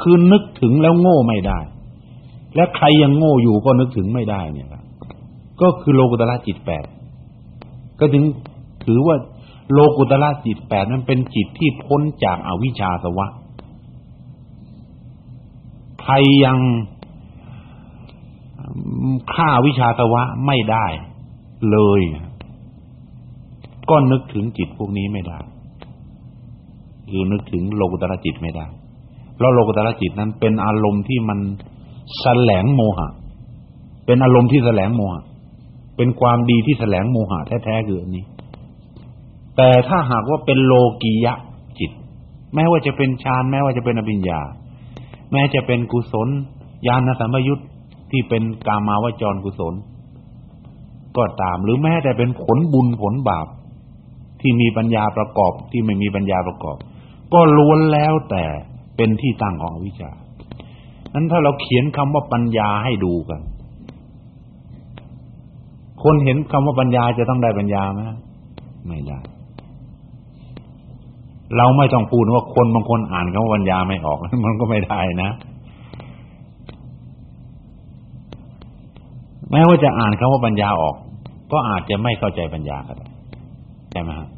Speaker 1: คือนึกถึงแล้วโง่ไม่ได้ และใครยังโง่อยู่ก็นึกถึงไม่ได้เนี่ยครับก็คือโลกุตละจิตแปดก็ถึงถือว่าโลกุตละจิตแปดนั้นเป็นจิตที่พ้นจากอาวิชชาสวะ ใครยังฆ่าวิชาสวะไม่ได้เลย ก็นึกถึงจิตพวกนี้ไม่ได้คือนึกถึงโลกุตระจิตไม่ได้ เพราะโลกุตระจิตนั้นเป็นอารมณ์ที่มันแสลงโมหะ เป็นอารมณ์ที่แสลงโมหะ เป็นความดีที่แสลงโมหะแท้ๆคืออันนี้ แต่ถ้าหากว่าเป็นโลกียะจิต แม้ว่าจะเป็นฌานแม้ว่าจะเป็นอภิญญา แม้จะเป็นกุศลญาณสัมปยุตที่เป็นกามาวจรกุศล ก็ตามหรือแม้แต่เป็นผลบุญผลบาป ที่มีปัญญาประกอบที่ไม่มีปัญญาประกอบ ก็ล้วนแล้วแต่เป็นที่ตั้งของวิชานั้นถ้าเราเขียนคำว่าปัญญาให้ดูกัน คนเห็นคำว่าปัญญาจะต้องได้ปัญญาไหมไม่ได้ เราไม่ต้องพูดว่าคนบางคนอ่านคำว่าปัญญาไม่ออก มันก็ไม่ได้นะแม้ว่าจะอ่านคำว่าปัญญาออก ก็อาจจะไม่เข้าใจปัญญาก็ได้ใช่ไหมครับ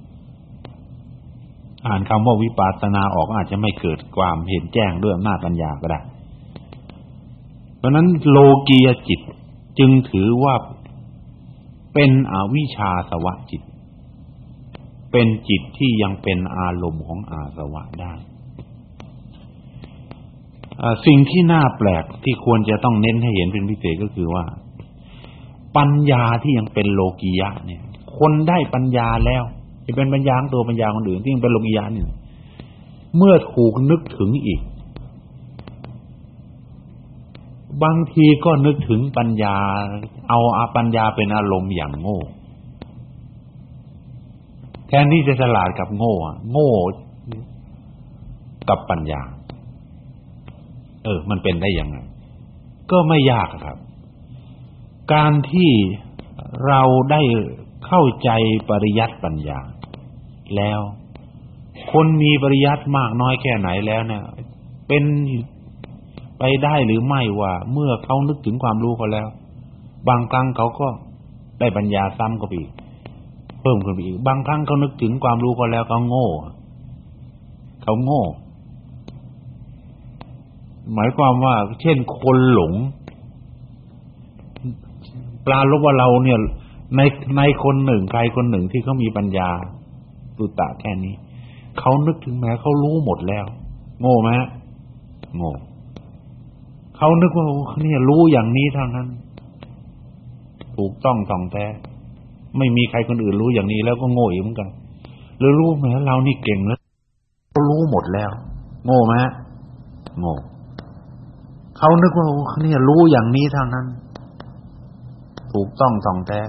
Speaker 1: อ่านคำว่าวิปัสสนาออกอาจจะไม่เกิดความเห็นแจ้งด้วยอำนาจปัญญาก็ได้ราะนั้นโลกียจิตจึงถือว่าเป็นอวิชชาสวะจิต เป็นจิตที่ยังเป็นอารมณ์ของอาสวะได้สิ่งที่น่าแปลกที่ควรจะต้องเน้นให้เห็นเป็นพิเศษก็คือว่า ปัญญาที่ยังเป็นโลกียะเนี่ย คนได้ปัญญาแล้วจะเป็นปัญญาตัวปัญญาคนอื่นที่ยังเป็นโลกียะเนี่ย เมื่อถูกนึกถึงอีก บางทีก็นึกถึงปัญญา เอาอาปัญญาเป็นอารมณ์อย่างโง่ แทนที่จะฉลาดกับโง่โง่กับปัญญา เออ มันเป็นได้ยังไง ก็ไม่ยากครับ การที่เราได้เข้าใจปริยัติปัญญา แล้ว คนมีปริยัติมากน้อยแค่ไหนแล้วเนี่ย เป็นไปได้หรือไม่ว่า เมื่อเขานึกถึงความรู้เขาแล้ว บางครั้งเขาก็ได้ปัญญาซ้ำก็อีก พิ่มขึ้นไปอีก บางครั้งเขานึกถึงความรู้เขาแล้วเขาโง่เขาโง่ หมายความว่า เช่นคนหลงปลาลบว่าเราเนี่ย ในในคนหนึ่งใครคนหนึ่งที่เขามีปัญญาตุตะแค่นี้เขานึกถึงแม้เขารู้หมดแล้ว โง่ไหมโง่เขานึกว่าเนี่ยรู้อย่างนี้เท่านั้น ถูกต้องต้องแท้ ไม่มีใครคนอื่นรู้อย่างนี้แล้วก็โง่อีกเหมือนกันหรือรู้ไหมเรานี่เก่งแล้วรู้หมดแล้ว โง่ไหมโง่เขานึกว่าเนี่ยรู้อย่างนี้เท่านั้น ถูกต้องท่องแท้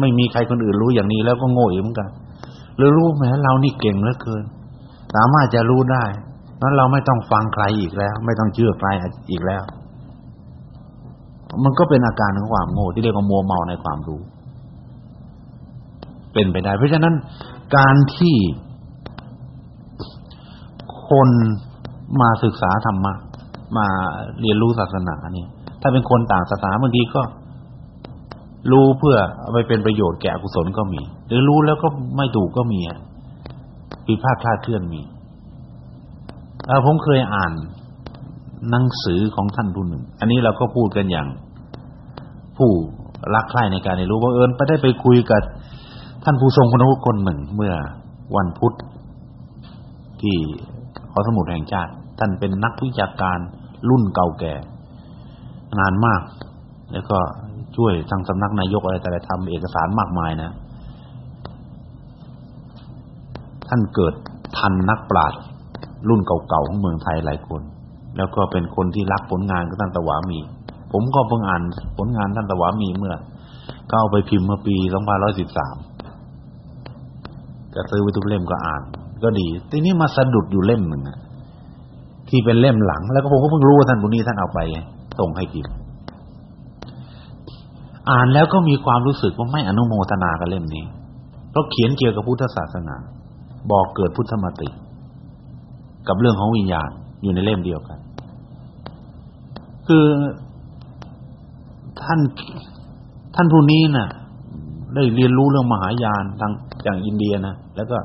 Speaker 1: ไม่มีใครคนอื่นรู้อย่างนี้แล้วก็โง่อีกเหมือนกันหรือรู้แม้เรานี่เก่งเหลือเกิน สามารถจะรู้ได้นั้นเราไม่ต้องฟังใครอีกแล้ว ไม่ต้องเชื่อใครอีกแล้ว มันก็เป็นอาการของความโง่ที่เรียกว่ามัวเมาในความรู้ เป็นไปได้ เพราะฉะนั้นการที่คนมาศึกษาธรรมะมาเรียนรู้ศาสนาเนี่ย ถ้าเป็นคนต่างศาสนาบางทีก็รู้เพื่อเอาไปเป็นประโยชน์แก่อกุศลก็มี หรือรู้แล้วก็ไม่ถูกก็มีผิดพลาดคลาดเคลื่อนมีเออผมเคยอ่านหนังสือของท่านผู้หนึ่ง อันนี้เราก็พูดกันอย่าง ผู้รักใคร่ในการเรียนรู้ว่าเอิญไปได้ไปคุยกับ ท่านผู้ทรงคุณวุฒิคนหนึ่งเมื่อวันพุธที่ขอสมุดแห่งชาติ ท่านเป็นนักวิชาการรุ่นเก่าแก่นานมาก แล้วก็ช่วยทางสำนักนายกอะไรแต่ละทำเอกสารมากมายนะ ท่านเกิดทันนักปราชญ์รุ่นเก่าๆของเมืองไทยหลายคน แล้วก็เป็นคนที่รักผลงานของท่านตะวามี ผมก็เพิ่งอ่านผลงานท่านตะวามีเมื่อก็เอาไปพิมพ์เมื่อปี2513 ก็ซื้อไว้ทุกเล่มก็อ่าน ก็ดี ทีนี้มาสะดุดอยู่เล่มหนึ่งที่เป็นเล่มหลัง แล้วก็ผมก็เพิ่งรู้ว่าท่านผู้นี้ท่านเอาไปส่งให้พิมพ์อ่านแล้วก็มีความรู้สึกว่าไม่อนุโมทนากับเล่มนี้ เพราะเขียนเกี่ยวกับพุทธศาสนา บอกเกิดพุทธมติ กับเรื่องของวิญญาณอยู่ในเล่มเดียวกัน คือท่านท่านผู้นี้น่ะ ได้เรียนรู้เรื่องมหายานทาง จากอินเดียนะแล้วก็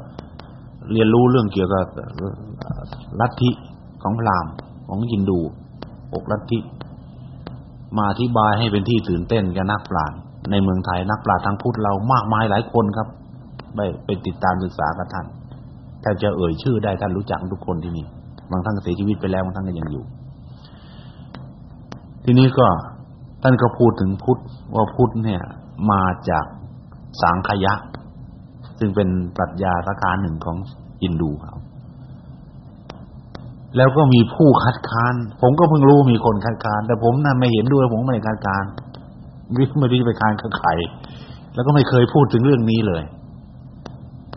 Speaker 1: เรียนรู้เรื่องเกี่ยวกับลัทธิของพราหมณ์ของยินดูอกลัทธิมาอธิบายให้เป็นที่ตื่นเต้นกับนักปราชญ์ในเมืองไทยนักปราชญ์ทางพุทธเรามากมายหลายคนครับไปไปติดตามศึกษากับท่านแทบจะเอ่ยชื่อได้ท่านรู้จักทุกคนที่นี่บางท่านเสียชีวิตไปแล้วบางท่านก็ยังอยู่ ทีนี้ก็ท่านก็พูดถึงพุทธว่าพุทธเนี่ย มาจากสังขยะ ซึ่งเป็นปรัชญาสาขาหนึ่งของอินดูครับแล้วก็มีผู้คัดค้าน ผมก็เพิ่งรู้มีคนคัดค้าน แต่ผมน่ะไม่เห็นด้วย ผมไม่ได้คัดค้านวิไม่ได้ไปค้านกับใครแล้วก็ไม่เคยพูดถึงเรื่องนี้เลย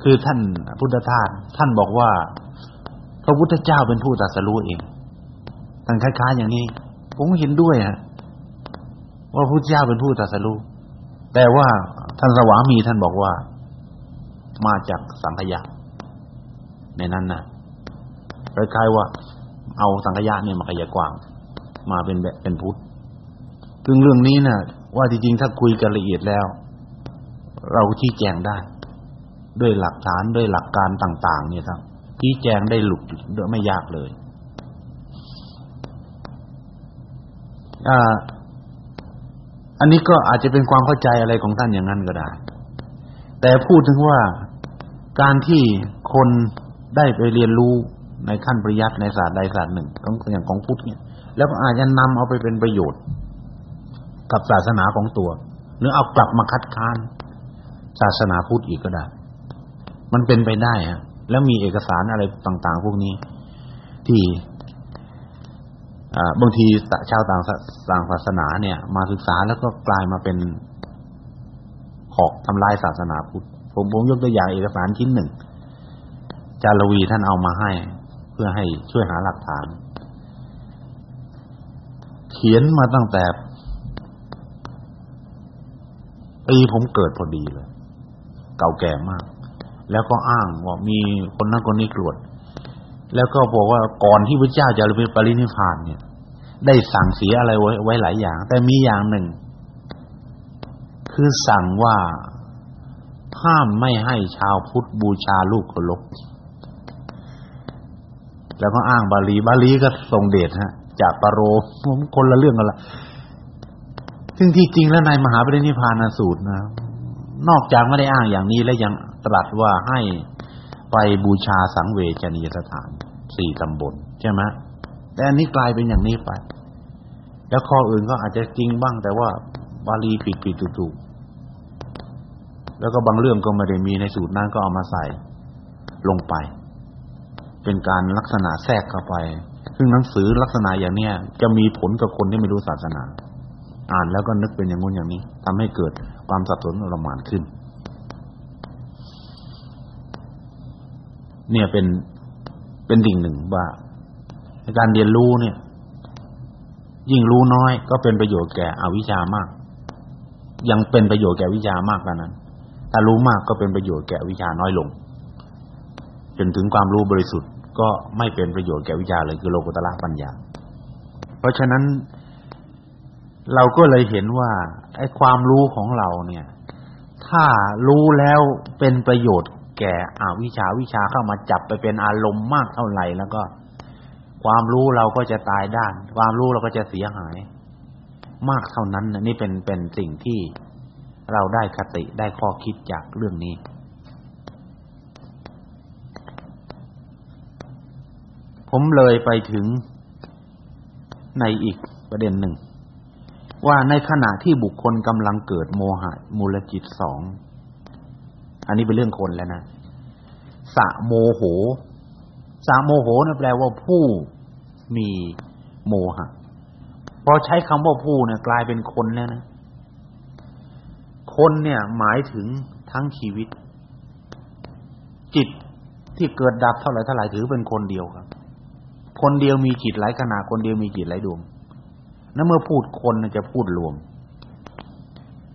Speaker 1: คือท่านพุทธทาสท่านบอกว่าพระพุทธเจ้าเป็นผู้ตรัสรู้เองท่านคล้ายๆอย่างนี้ ผมเห็นด้วยฮะว่าพระพุทธเจ้าเป็นผู้ตรัสรู้แต่ว่าท่านสวามีท่านบอกว่า มาจากสังขยาในนั้นน่ะคล้ายๆว่า เอาสังขยาเนี่ยมาขยายกว้าง มาเป็นแบบเป็นพุทธซึ่งเรื่องนี้น่ะ ว่าจริงๆถ้าคุยกันละเอียดแล้ว เราชี้แจงได้ ด้วยหลักฐานด้วยหลักการต่าง ๆ เนี่ยครับชี้แจงได้หลุดโดยไม่ยากเลยอ่าอันนี้ก็อาจจะเป็นความเข้าใจอะไรของท่านอย่างนั้นก็ได้ แต่พูดถึงว่า การที่คนได้ไปเรียนรู้ในขั้นปริยัติในศาสตร์ใดศาสตร์หนึ่งของอย่างของพุทธเนี่ย แล้วก็อาจจะนำเอาไปเป็นประโยชน์ กับศาสนาของตัว หรือเอากลับมาคัดค้านศาสนาพุทธอีกก็ได้ มันเป็นไปได้ฮะแล้วมีเอกสารอะไรต่าง ๆ พวกนี้ ที่บางทีชาวต่างต่างศาสนาเนี่ย มาศึกษาแล้วก็กลายมาเป็นขอกทำลายศาสนาพุทธ ผมผมยกตัวอย่างเอกสารชิ้นหนึ่งจารวีท่านเอามาให้ เพื่อให้ช่วยหาหลักฐาน เขียนมาตั้งแต่ปีผมเกิดพอดีเลย เก่าแก่มาก แล้วก็อ้างว่ามีคนนั้นคนนี้กรวด แล้วก็บอกว่าก่อนที่พระเจ้าจะปรินิพพานเนี่ย ได้สั่งเสียอะไรไว้ไว้หลายอย่าง แต่มีอย่างหนึ่ง คือสั่งว่า ห้ามไม่ให้ชาวพุทธบูชาลูกเคารพแล้วก็อ้างบาลี บาลีก็ทรงเดชฮะ จากปรโรผมคนละเรื่องกันละซึ่งที่จริงแล้วในมหาปรินิพพานสูตรนะนอกจากไม่ได้อ้างอย่างนี้แล้วยังตรัสว่าให้ไปบูชาสังเวชนียสถานสี่ตำบลใช่ไหมแต่อันนี้กลายเป็นอย่างนี้ไป แล้วข้ออื่นก็อาจจะจริงบ้างแต่ว่าบาลีผิดผิดถูก แล้วก็บางเรื่องก็ไม่ได้มีในสูตรนั้นก็เอามาใส่ลงไป เป็นการลักษณะแทรกเข้าไป ซึ่งหนังสือลักษณะอย่างเนี้ยจะมีผลกับคนที่ไม่รู้ศาสนา อ่านแล้วก็นึกเป็นอย่างงู้นอย่างนี้ทำให้เกิดความสับสนระมานขึ้น เนี่ยเป็นเป็นดิ่งหนึ่งว่าการเรียนรู้เนี่ย ยิ่งรู้น้อย ก็เป็นประโยชน์แก่อวิชามาก ยังเป็นประโยชน์แก่วิชามากกว่านั้น ถ้ารู้มากก็เป็นประโยชน์แก่วิชาน้อยลง จนถึงความรู้บริสุทธิ์ก็ไม่เป็นประโยชน์แก่วิชาเลยคือโลกุตละปัญญา เพราะฉะนั้น เราก็เลยเห็นว่าไอ้ความรู้ของเราเนี่ย ถ้ารู้แล้วเป็นประโยชน์แก่อวิชาวิชาเข้ามาจับไปเป็นอารมณ์มากเท่าไหร่แล้วก็ ความรู้เราก็จะตายด้าน ความรู้เราก็จะเสียหาย มากเท่านั้นนี่เป็นเป็นสิ่งที่ เราได้คติได้ข้อคิดจากเรื่องนี้ ผมเลยไปถึงในอีกประเด็นหนึ่ง ว่าในขณะที่บุคคลกำลังเกิดโมหะมูลจิตสอง อันนี้เป็นเรื่องคนแล้วนะสะโมโหสะโมโหนะแปลว่าผู้มีโมหะพอใช้คำว่าผู้เนี่ยกลายเป็นคนแล้วนะ คนเนี่ยหมายถึงทั้งชีวิต จิตที่เกิดดับเท่าไหร่เท่าไหร่ถือเป็นคนเดียวครับ คนเดียวมีจิตหลายขนาดคนเดียวมีจิตหลายดวงนั้นเมื่อพูดคนจะพูดรวม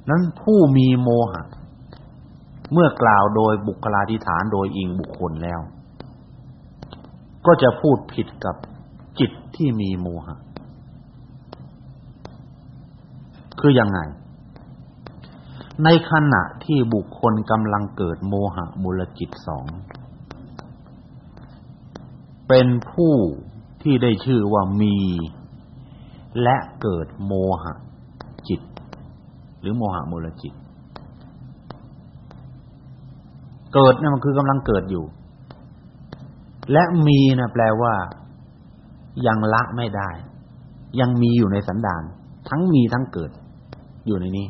Speaker 1: นั้นผู้มีโมหะ เมื่อกล่าวโดยบุคลาธิฐานโดยอิงบุคคลแล้ว ก็จะพูดผิดกับจิตที่มีโมหะ คือยังไง ในขณะที่บุคคลกำลังเกิดโมหะมูลจิตสอง เป็นผู้ที่ได้ชื่อว่ามี และเกิดโมหะจิต หรือโมหะมูลจิต เกิดเนี่ยมันคือกำลังเกิดอยู่ และมีนะแปลว่า ยังละไม่ได้ ยังมีอยู่ในสันดาน ทั้งมีทั้งเกิด อยู่ในนี้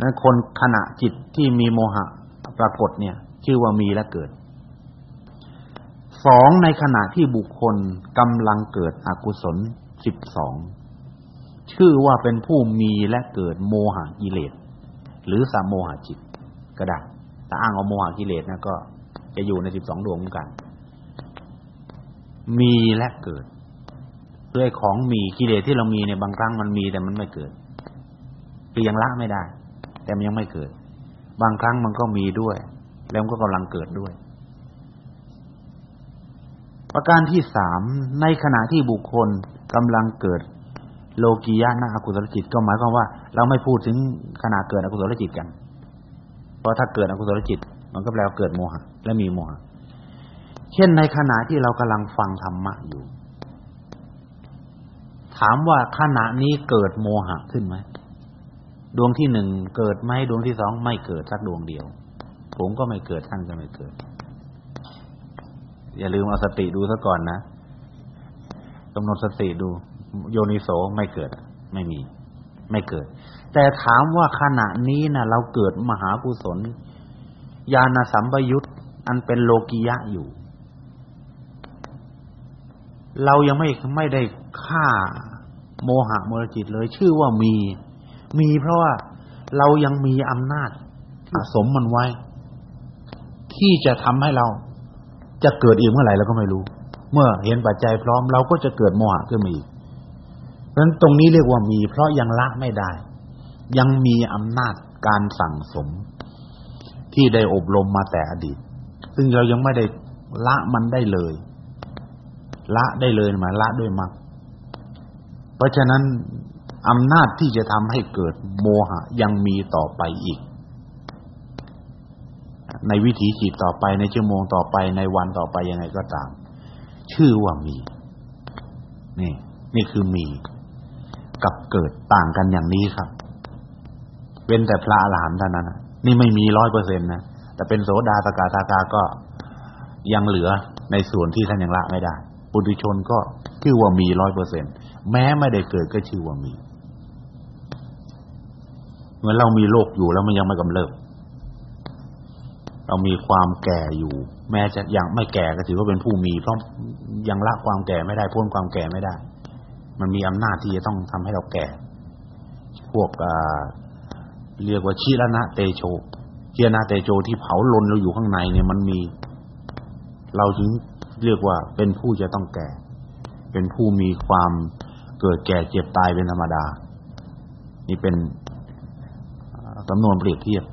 Speaker 1: นั้นคนขณะจิตที่มีโมหะปรากฏเนี่ย ชื่อว่ามีและเกิดสองในขณะที่บุคคลกำลังเกิดอกุศลสิบสองชื่อว่าเป็นผู้มีและเกิดโมหะกิเลสหรือสามโมหะจิตก็ได้ถ้าอ้างเอาโมหะกิเลสนะก็จะอยู่ในสิบสองดวงเหมือนกัน มีและเกิดด้วยของมีกิเลสที่เรามีเนี่ยบางครั้งมันมีแต่มันไม่เกิดคือยังละไม่ได้ แต่มันยังไม่เกิด บางครั้งมันก็มีด้วย แล้วมันก็กำลังเกิดด้วย ประการที่สามในขณะที่บุคคลกำลังเกิด โลกียะนะอกุศลจิตก็หมายความว่า เราไม่พูดถึงขณะเกิดอกุศลจิตกัน เพราะถ้าเกิดอกุศลจิต มันก็แปลว่าเกิดโมหะ และมีโมหะเช่นในขณะที่เรากำลังฟังธรรมะอยู่ ถามว่าขณะนี้เกิดโมหะขึ้นไหม ดวงที่หนึ่งเกิดไหมดวงที่สองไม่เกิดสักดวงเดียว ผมก็ไม่เกิดท่านก็ไม่เกิด อย่าลืมเอาสติดูซะก่อนนะกำหนดสติดู โยนิโสไม่เกิด ไม่มี ไม่เกิด แต่ถามว่าขณะนี้นะเราเกิดมหากุศลญาณสัมปยุตอันเป็นโลกิยะอยู่ เรายังไม่ไม่ได้ฆ่าโมหะมรจิตเลย ชื่อว่ามี มีเพราะว่าเรายังมีอำนาจสมมันไว้ ที่จะทำให้เราจะเกิดอีกเมื่อไหร่เราก็ไม่รู้ เมื่อเห็นปัจจัยพร้อมเราก็จะเกิดโมหะขึ้นมาอีกเพราะฉะนั้นตรงนี้เรียกว่ามี เพราะยังละไม่ได้ ยังมีอำนาจการสั่งสม ที่ได้อบรมมาแต่อดีต ซึ่งเรายังไม่ได้ละมันได้เลย ละได้เลยมาละด้วยมรรคเพราะฉะนั้น อำนาจที่จะทำให้เกิดโมหะยังมีต่อไปอีก ในวิถีจิตต่อไปในชั่วโมงต่อไปในวันต่อไปยังไงก็ตาม ชื่อว่ามี นี่ นี่คือมี กับเกิดต่างกันอย่างนี้ครับ เว้นแต่พระอรหันต์เท่านั้นนี่ไม่มีร้อยเปอร์เซ็นต์นะแต่เป็นโสดาสกาทากาก็ยังเหลือในส่วนที่ท่านยังละไม่ได้ ปุถุชนก็ชื่อว่ามีร้อยเปอร์เซ็นต์แม้ไม่ได้เกิดก็ชื่อว่ามี เมื่อเรามีโรคอยู่แล้วมันยังไม่กำเริบเรามีความแก่อยู่ แม้จะยังไม่แก่ก็ถือว่าเป็นผู้มีเพราะยังละความแก่ไม่ได้พ้นความแก่ไม่ได้ มันมีอำนาจที่จะต้องทำให้เราแก่ พวกเรียกว่าชิรณะเตโชเชีรณะเตโชที่เผาลนเราอยู่ข้างในเนี่ยมันมี เราจึงเรียกว่าเป็นผู้จะต้องแก่ เป็นผู้มีความเกิดแก่เจ็บตายเป็นธรรมดา นี่เป็น สำนวนเปรียบเทียบ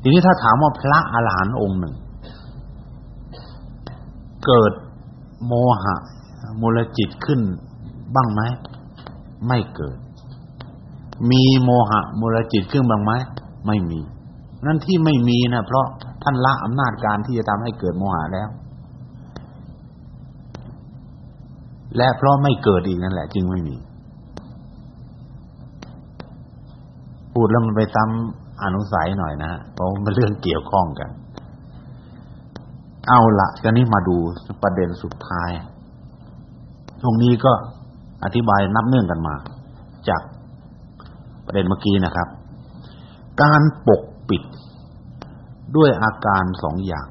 Speaker 1: ทีนี้ถ้าถามว่าพระอรหันต์องค์หนึ่ง เกิดโมหะมูลจิตขึ้นบ้างไหมไม่เกิด มีโมหะมูลจิตขึ้นบ้างไหมไม่มี นั่นที่ไม่มีนะเพราะท่านละอำนาจการที่จะทำให้เกิดโมหะแล้ว และเพราะไม่เกิดอีกนั่นแหละ จึงไม่มี พูดแล้วมันไปซ้ำอนุสัยหน่อยนะเพราะมันเรื่องเกี่ยวข้องกัน เอาละจะนี้มาดูประเด็นสุดท้าย ตรงนี้ก็อธิบายนับเนื่องกันมา จากประเด็นเมื่อกี้นะครับ การปกปิดด้วยอาการสองอย่าง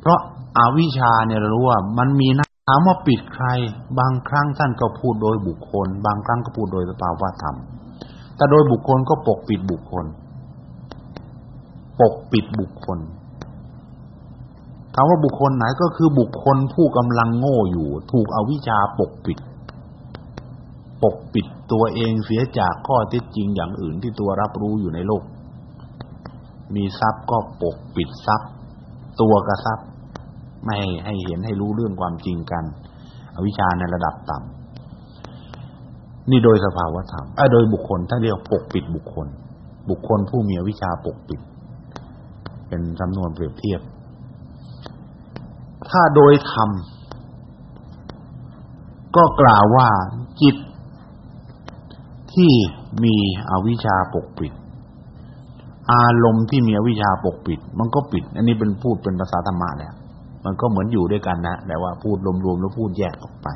Speaker 1: เพราะอาวิชาเนี่ยรู้ว่า มันมีนะถามว่าปิดใคร บางครั้งท่านก็พูดโดยบุคคล บางครั้งก็พูดโดยสภาวะธรรม แต่โดยบุคคลก็ปกปิดบุคคล ปกปิดบุคคลถามว่าบุคคลไหนก็คือบุคคลผู้กำลังโง่อยู่ ถูกอวิชชาปกปิด ปกปิดตัวเองเสียจากข้อเท็จจริงอย่างอื่นที่ตัวรับรู้อยู่ในโลก มีทรัพย์ก็ปกปิดทรัพย์ ตัวกับทรัพย์ ไม่ให้เห็นให้รู้เรื่องความจริงกัน อวิชชาในระดับต่ำ นี่โดยสภาวธรรมอ้โดยบุคคลถ้าเรียกปกปิดบุคคล บุคคลผู้มีอวิชชาปกปิด เป็นจำนวนเปรียบเทียบ ถ้าโดยธรรมก็กล่าวว่าจิตที่มีอวิชชาปกปิด อารมณ์ที่มีอวิชชาปกปิด มันก็ปิด อันนี้เป็นพูดเป็นภาษาธรรมะแล้วมันก็เหมือนอยู่ด้วยกันนะแต่ว่าพูดรวมๆแล้วพูดแยกออกไป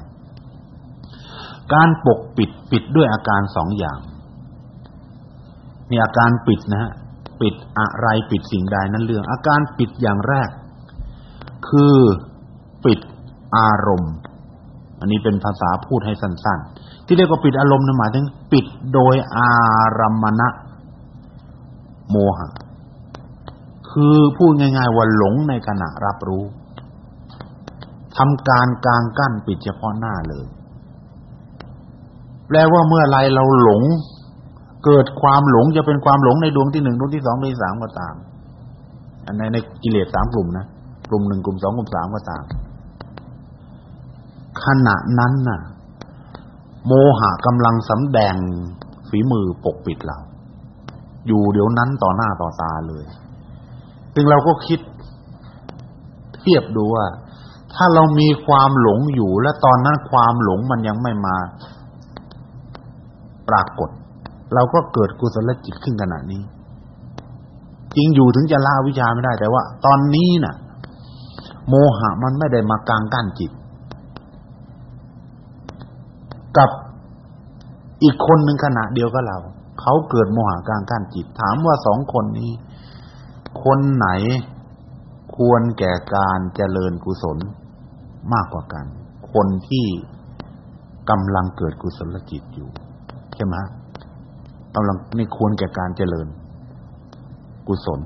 Speaker 1: การปกปิดปิดด้วยอาการสองอย่างมีอาการปิดนะฮะปิดอะไรปิดสิ่งใดนั้นเรื่อง อาการปิดอย่างแรก คือปิดอารมณ์ อันนี้เป็นภาษาพูดให้สั้นๆ ที่เรียกว่าปิดอารมณ์นั้นหมายถึง ปิดโดยอารมณะ โมหะ คือพูดง่าย ๆ ว่าหลงในขณะรับรู้ทำการกลางกั้นปิดเฉพาะหน้าเลย แปลว่าเมื่อไรเราหลง เกิดความหลงจะเป็นความหลงในดวงที่หนึ่งดวงที่สองดวงที่สามก็ตาม อันในในกิเลสสามกลุ่มนะกลุ่มหนึ่งกลุ่มสองกลุ่มสามก็ตาม ขณะนั้นน่ะ โมหะกำลังสำแดงฝีมือปกปิดเรา อยู่เดี๋ยวนั้นต่อหน้าต่อตาเลยซึ่งเราก็คิดเทียบดูว่า ถ้าเรามีความหลงอยู่ และตอนนั้นความหลงมันยังไม่มา ปรากฏ เราก็เกิดกุศลจิตขึ้นขณะนี้จริงอยู่ถึงจะละวิชาไม่ได้แต่ว่า ตอนนี้น่ะ โมหะมันไม่ได้มากลางกั้นจิต กับอีกคนหนึ่งขณะเดียวกับเรา เขาเกิดโมหะกลางกั้นจิต ถามว่าสองคนนี้ คนไหนควรแก่การเจริญกุศลมากกว่ากัน คนที่กำลังเกิดกุศลจิตอยู่ ใช่ไหมกำลังนี่ควรแก่การเจริญ กุศล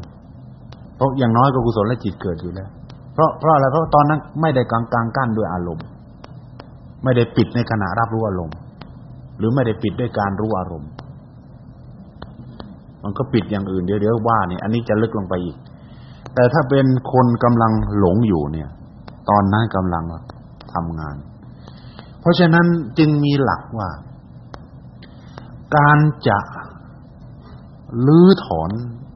Speaker 1: เพราะอย่างน้อยก็กุศลและจิตเกิดอยู่แล้ว เพราะเพราะอะไรเพราะตอนนั้นไม่ได้กลางกลางกั้นด้วยอารมณ์ ไม่ได้ปิดในขณะรับรู้อารมณ์ หรือไม่ได้ปิดด้วยการรู้อารมณ์ มันก็ปิดอย่างอื่นเดี๋ยวเดี๋ยวว่าเนี่ยอันนี้จะลึกลงไปอีก แต่ถ้าเป็นคนกำลังหลงอยู่เนี่ย ตอนนั้นกำลังทำงาน เพราะฉะนั้นจึงมีหลักว่า การจะลื้อถอน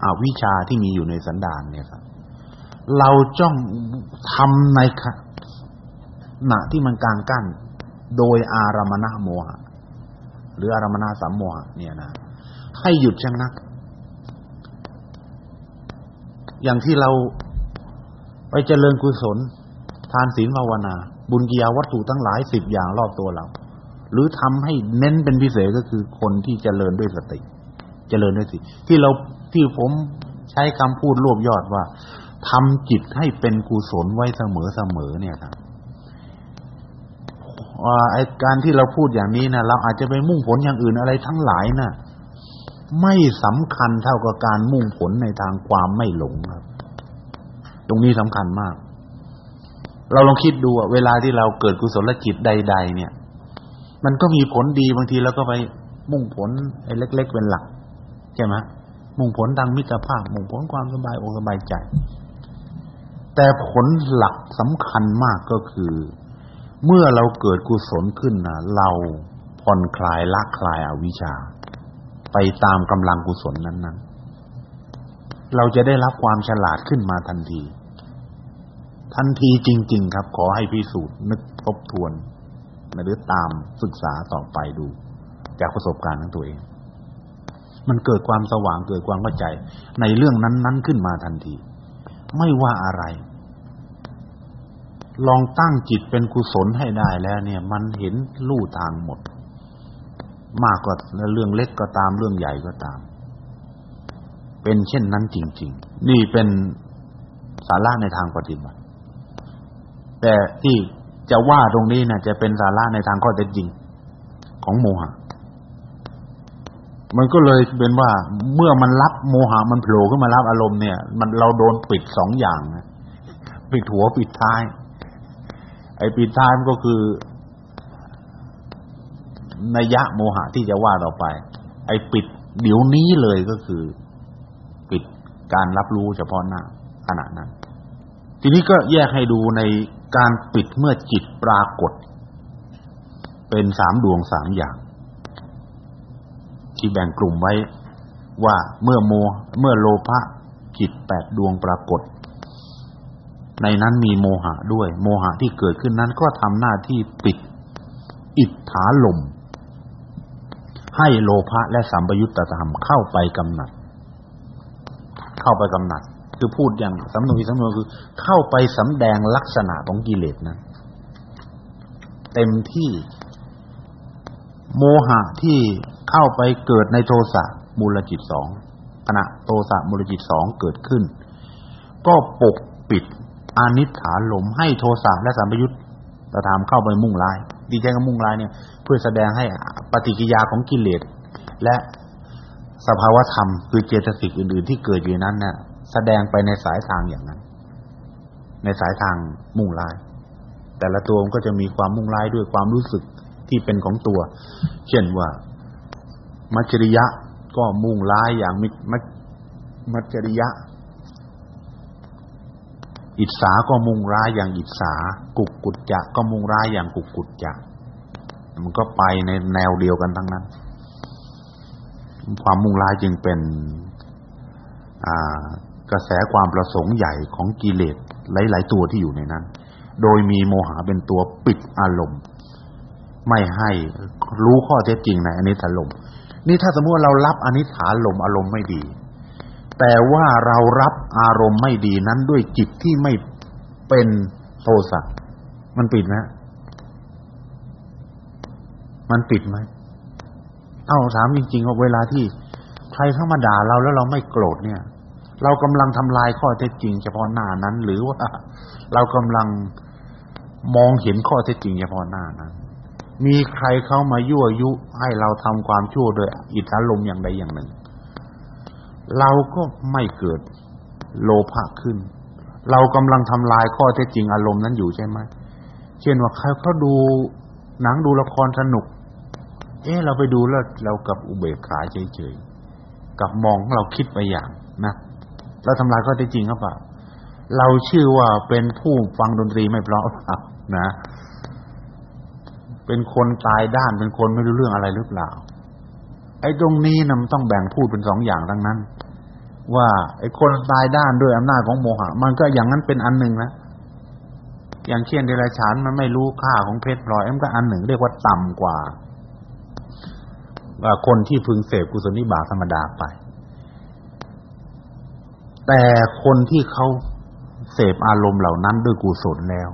Speaker 1: อวิชชาที่มีอยู่ในสันดานเนี่ยครับ เราจ้องทำในขณะที่มันกลางกั้น โดยอารมณะโมหะหรืออารมณะสัมโมหะเนี่ยนะให้หยุดชะงัก อย่างที่เราไปเจริญกุศล ทานศีลภาวนา บุญกิยาวัตถุทั้งหลายสิบอย่างรอบตัวเรา หรือทำให้เน้นเป็นพิเศษก็คือคนที่เจริญด้วยสติ เจริญด้วยสติ ที่เราที่ผมใช้คำพูดรวบยอดว่าทำจิตให้เป็นกุศลไว้เสมอเสมอเนี่ยครับไอการที่เราพูดอย่างนี้นะเราอาจจะไปมุ่งผลอย่างอื่นอะไรทั้งหลายนะ่ะไม่สำคัญเท่ากับการมุ่งผลในทางความไม่หลงครับ ตรงนี้สำคัญมาก เราลองคิดดูเวลาที่เราเกิดกุศลจิตใด ๆ เนี่ย มันก็มีผลดีบางทีเราก็ไปมุ่งผลไอ้เล็ก ๆ เป็นหลักใช่ไหมมุ่งผลทางมิตรภาพ มุ่งผลความสบายอกสบายใจ แต่ผลหลักสำคัญมากก็คือ เมื่อเราเกิดกุศลขึ้นนะเราผ่อนคลายละคลายอวิชชา ไปตามกำลังกุศลนั้น ๆ เราจะได้รับความฉลาดขึ้นมาทันที ทันทีจริง ๆ ครับ ขอให้พิสูจน์นึกทบทวน หรือตามศึกษาต่อไปดู จากประสบการณ์ของตัวเอง มันเกิดความสว่างเกิดความเข้าใจ ในเรื่องนั้น ๆ ขึ้นมาทันที ไม่ว่าอะไร ลองตั้งจิตเป็นกุศลให้ได้แล้ว เนี่ย มันเห็นลู่ทางหมด มากกว่าเรื่องเล็กก็ตามเรื่องใหญ่ก็ตาม เป็นเช่นนั้นจริง ๆ นี่เป็นสาระในทางปฏิบัติแต่ที่ จะว่าตรงนี้นะจะเป็นสาระในทางข้อเท็จจริงของโมหะ มันก็เลยเป็นว่าเมื่อมันรับโมหะมันโผล่ขึ้นมารับอารมณ์เนี่ย มันเราโดนปิดสองอย่างนะปิดหัวปิดท้าย ไอ้ปิดท้ายมันก็คือนัยยะโมหะที่จะว่าต่อไป ไอ้ปิดเดี๋ยวนี้เลยก็คือ ปิดการรับรู้เฉพาะหน้าขณะนั้น ทีนี้ก็แยกให้ดูใน การปิดเมื่อจิตปรากฏ เป็นสามดวงสามอย่าง ที่แบ่งกลุ่มไว้ว่าเมื่อโมเมื่อโลภะจิตแปดดวงปรากฏ ในนั้นมีโมหะด้วย โมหะที่เกิดขึ้นนั้นก็ทำหน้าที่ปิด อิทธาลม ให้โลภะและสัมปยุตตธรรมเข้าไปกำหนัด เข้าไปกำหนัด คือพูดอย่างสำนวนอีสำนวนคือเข้าไปสำแดงลักษณะของกิเลสนั้นเต็มที่โมหะที่เข้าไปเกิดในโทสะมูลจิตสองขณะโทสะมูลจิตสองเกิดขึ้น ก็ปกปิดอนิฐานลมให้โทสะและสัมปยุตตธรรมเข้าไปมุ่งร้าย ดีใจกับมุ่งร้ายเนี่ย เพื่อแสดงให้ปฏิกิยาของกิเลสและสภาวธรรม คือเจตสิกอื่น ๆ ที่เกิดอยู่นั้นน่ะ แสดงไปในสายทางอย่างนั้น ในสายทางมุ่งร้าย แต่ละตัวมันก็จะมีความมุ่งร้ายด้วยความรู้สึกที่เป็นของตัว เช่นว่า มัจจริยะก็มุ่งร้ายอย่างมิมัจมัจจริยะ อิสาก็มุ่งร้ายอย่างอิสากุกกุจจะก็มุ่งร้ายอย่างกุกกุจจะมันก็ไปในแนวเดียวกันทั้งนั้น ความมุ่งร้ายจึงเป็น กระแสความประสงค์ใหญ่ของกิเลสหลาย ๆ ตัวที่อยู่ในนั้น โดยมีโมหะเป็นตัวปิดอารมณ์ ไม่ให้รู้ข้อเท็จจริงในอนิจจลมนี่ถ้าสมมติเรารับอนิจฐานลมอารมณ์ไม่ดี แต่ว่าเรารับอารมณ์ไม่ดีนั้นด้วยจิตที่ไม่เป็นโทสะมันปิดไหมมันปิดไหมเอ้าถามจริงๆว่าเวลาที่ใครเข้ามาด่าเราแล้วเราไม่โกรธเนี่ย เรากำลังทำลายข้อเท็จจริงเฉพาะหน้านั้น หรือว่าเรากำลังมองเห็นข้อเท็จจริงเฉพาะหน้านั้น มีใครเข้ามายั่วยุให้เราทำความชั่วโดยอิทธิลมอย่างใดอย่างหนึ่ง เราก็ไม่เกิดโลภะขึ้น เรากำลังทำลายข้อเท็จจริงอารมณ์นั้นอยู่ใช่ไหมเช่นว่าใครเขาดูหนังดูละครสนุก เอ๊ะเราไปดูแล้วเรากับอุเบกขาเฉยๆกับมองเราคิดไปอย่างนะ เราทำลายข้อเท็จจริงหรือเปล่าเราชื่อว่าเป็นผู้ฟังดนตรีไม่เพราะนะเป็นคนตายด้านเป็นคนไม่รู้เรื่องอะไรหรือเปล่า ไอ้ตรงนี้นะมันต้องแบ่งพูดเป็นสองอย่างทั้งนั้น ว่า ไอ้คนตายด้านด้วยอำนาจของโมหะ มันก็อย่างนั้นเป็นอันหนึ่งนะอย่างเช่นเดรัจฉานมันไม่รู้ค่าของเพชรพลอยมันก็อันหนึ่ง เรียกว่าต่ำกว่าคนที่พึงเสพกุศลนิบาตธรรมดาไป แต่คนที่เขาเสพอารมณ์เหล่านั้นด้วยกุศลแล้ว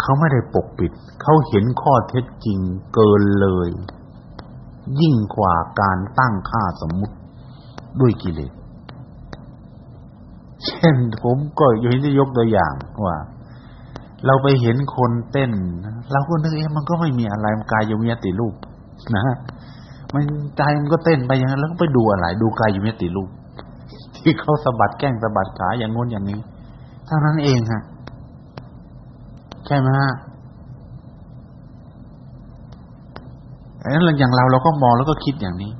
Speaker 1: เขาไม่ได้ปกปิด เขาเห็นข้อเท็จจริงเกินเลย ยิ่งกว่าการตั้งค่าสมมุติด้วยกิเลส เช่นผมก็ยกจะยกตัวอย่างว่า เราไปเห็นคนเต้นเราก็นึกเอ๊ะมันก็ไม่มีอะไรมันกายยมยติรูปนะมันใจมันก็เต้นไปอย่างนั้นแล้วก็ไปดูอะไร ดูกายยมยติรูป ที่เขาสะบัดแก้งสะบัดขาอย่างง้นอย่างนี้เท่านั้นเองฮะใช่ไหมฮะอันนั้นอย่างเราเราก็มองแล้วก็คิดอย่างนี้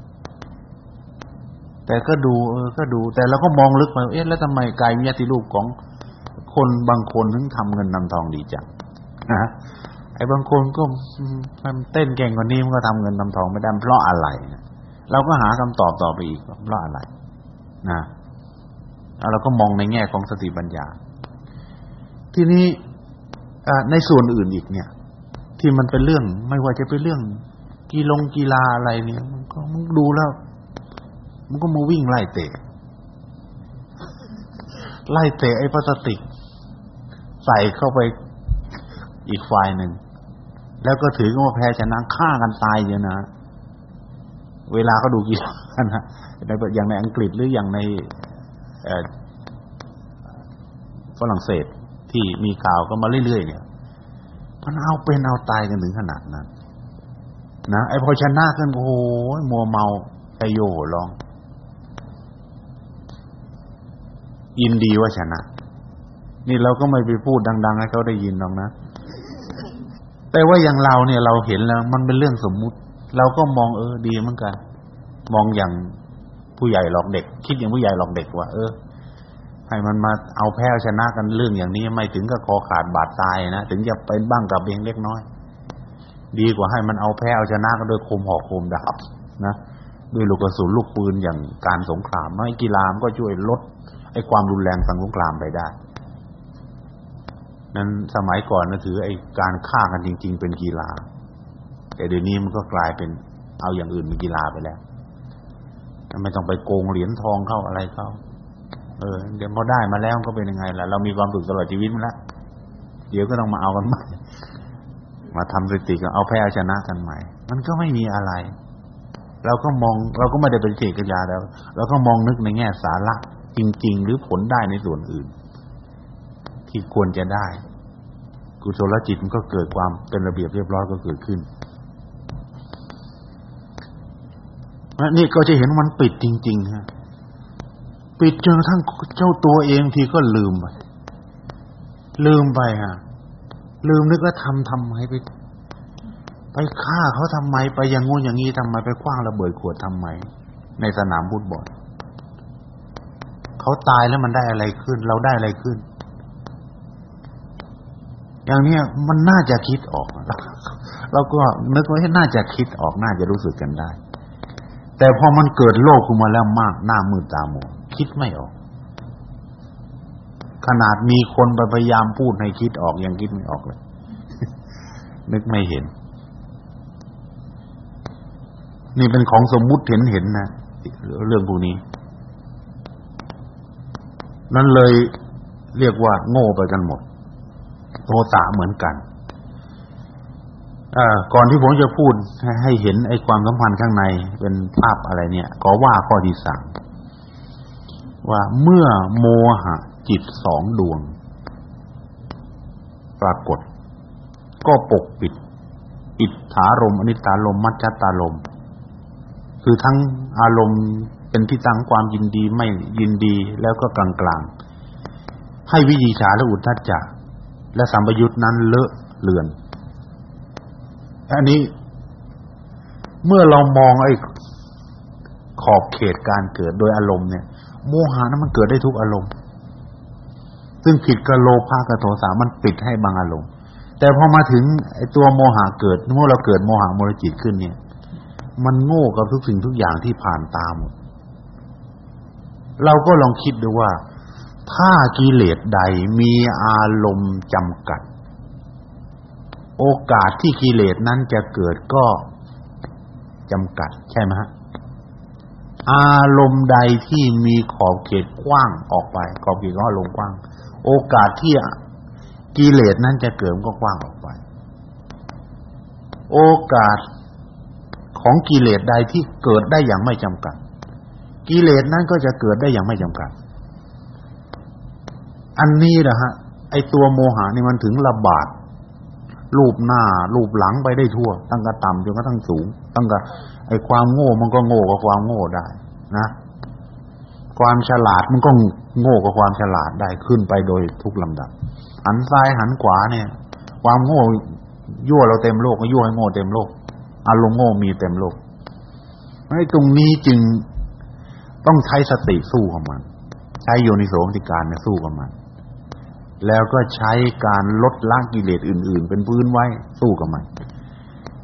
Speaker 1: แต่ก็ดู เออ ก็ดู แต่เราก็มองลึกไปเอ๊ะแล้วทำไมกายมียติรูปของคนบางคนถึงทำเงินนำทองดีจังนะไอ้บางคนก็มันเต้นเก่งกว่านี้มันก็ทำเงินนำทองไม่ได้เพราะอะไรเราก็หาคำตอบต่อไปอีกเพราะอะไรนะ เราก็มองในแง่ของสติปัญญา ทีนี้ในส่วนอื่นอีกเนี่ย ที่มันเป็นเรื่องไม่ว่าจะเป็นเรื่องกีฬงกีฬาอะไรเนี่ยมันก็มันดูแล้ว มันก็มาวิ่งไล่เตะ ไล่เตะไอ้พลาสติก ใส่เข้าไปอีกฝ่ายหนึ่ง แล้วก็ถือว่าแพ้ชนะฆ่ากันตายเยอะนะ เวลาเขาดูกีฬานะอย่างในอังกฤษหรืออย่างใน ฝรั่งเศสที่มีข่าวก็มาเรื่อยๆเนี่ยมันเอาเป็นเอาตายกันถึงขนาดนั้นนะไอ้พอชนะกันโอ้โหมัวเมาไอโยลอง ยินดีว่าชนะ นี่เราก็ไม่ไปพูดดัง ๆ ให้เขาได้ยินหรอกนะ แต่ว่าอย่างเราเนี่ยเราเห็นแล้ว มันเป็นเรื่องสมมุติ เราก็มองเออดีเหมือนกัน มองอย่าง ผู้ใหญ่หลอกเด็ก คิดอย่างผู้ใหญ่หลอกเด็กว่า เออ ให้มันมาเอาแพ้ชนะกันเรื่องอย่างนี้ไม่ถึงกับคอขาดบาดตายนะถึงจะเป็นบ้างกับเองเล็กน้อย ดีกว่าให้มันเอาแพ้เอาชนะกันด้วยคมหอกคมดาบนะด้วยลูกกระสุนลูกปืนอย่างการสงครามไอ้กีฬามก็ช่วยลดไอ้ความรุนแรงทางสงครามไปได้ นั้นสมัยก่อนนะถือ ไอ้การฆ่ากันจริง ๆ เป็นกีฬา แต่เดี๋ยวนี้มันก็กลายเป็นเอาอย่างอื่นเป็นกีฬาไปแล้ว ไม่ต้องไปโกงเหรียญทองเข้าอะไรเข้า เออ เดี๋ยวพอได้มาแล้วก็เป็นยังไงล่ะ เรามีความสุขตลอดชีวิตมาแล้วเดี๋ยวก็ต้องมาเอากันใหม่ มาทำสติก็เอาแพ้ชนะกันใหม่ มันก็ไม่มีอะไร เราก็มอง เราก็ไม่ได้เป็นเจตกัญญาแล้วเราก็มองนึกในแง่สาระจริง ๆ หรือผลได้ในส่วนอื่น ที่ควรจะได้ กุศลจิตมันก็เกิดความเป็นระเบียบเรียบร้อยก็เกิดขึ้น นี่ก็จะเห็นมันปิดจริงๆฮะปิดจนกระทั่งเจ้าตัวเองทีก็ลืมไปลืมไปฮะลืมนึกว่าทำทำไมไป ไปฆ่าเขาทำไมไปอย่างงูอย่างงี้ทำไมไปคว้างระเบิดขวดทำไม ในสนามฟุตบอลเขาตายแล้วมันได้อะไรขึ้น เราได้อะไรขึ้น อย่างนี้มันน่าจะคิดออก เราก็นึกว่าน่าจะคิดออกน่าจะรู้สึกกันได้ แต่พอมันเกิดโลกขึ้นมาแล้วมากหน้ามืดตาหมองคิดไม่ออก ขนาดมีคนไปพยายามพูดให้คิดออกยังคิดไม่ออกเลย นึกไม่เห็น นี่เป็นของสมมุติเห็นเห็นนะเรื่องพวกนี้ นั่นเลยเรียกว่า โง่ไปกันหมด โทสะเหมือนกัน ก่อนที่ผมจะพูดให้เห็นไอ้ความสัมพันธ์ข้างในเป็นภาพอะไรเนี่ยก็ว่าข้อที่สามว่าเมื่อโมหะจิตสองดวง ปรากฏ ก็ปกปิด อิทธารมอนิตารมมัจจตารมคือทั้งอารมณ์เป็นที่ตั้งความยินดีไม่ยินดีแล้วก็กลางๆให้วิจิชาและอุทธัจจะและสัมปยุตนั้นเลอะเลือน อันนี้เมื่อเรามองไอ้ขอบเขตการเกิดโดยอารมณ์เนี่ย โมหะนั้นมันเกิดได้ทุกอารมณ์ ซึ่งผิดกับโลภะกับโทสะมันปิดให้บางอารมณ์ แต่พอมาถึงไอ้ตัวโมหะเกิดเมื่อเราเกิดโมหะมรจิตขึ้นเนี่ย มันโง่กับทุกสิ่งทุกอย่างที่ผ่านตามหมดเราก็ลองคิดดูว่า ถ้ากิเลสใดมีอารมณ์จำกัด โอกาสที่กิเลสนั้นจะเกิดก็จำกัดใช่ไหมฮะอารมณ์ใดที่มีขอบเขตกว้างออกไป ขอบเขตก็ลงกว้าง โอกาสที่กิเลสนั้นจะเกิดก็กว้างออกไป โอกาสของกิเลสใดที่เกิดได้อย่างไม่จำกัด กิเลสนั้นก็จะเกิดได้อย่างไม่จำกัด อันนี้นะฮะไอตัวโมหะนี่มันถึงระบาด รูปหน้ารูปหลังไปได้ทั่ว ตั้งแต่ต่ำจนกระทั่งสูง ตั้งแต่ไอความโง่มันก็โง่กับความโง่ได้ นะ ความฉลาดมันก็โง่กับความฉลาดได้ขึ้นไปโดยทุกลำดับหันซ้ายหันขวาเนี่ย ความโง่ยั่วเราเต็มโลกก็ยั่วให้โง่เต็มโลกอารมณ์โง่มีเต็มโลกไอ้ตรงนี้จึงต้องใช้สติสู้กับมัน ใช้โยนิโสมติการเนี่ยสู้กับมัน แล้วก็ใช้การลดละกิเลสอื่น ๆ เป็นพื้นไว้สู้กับมัน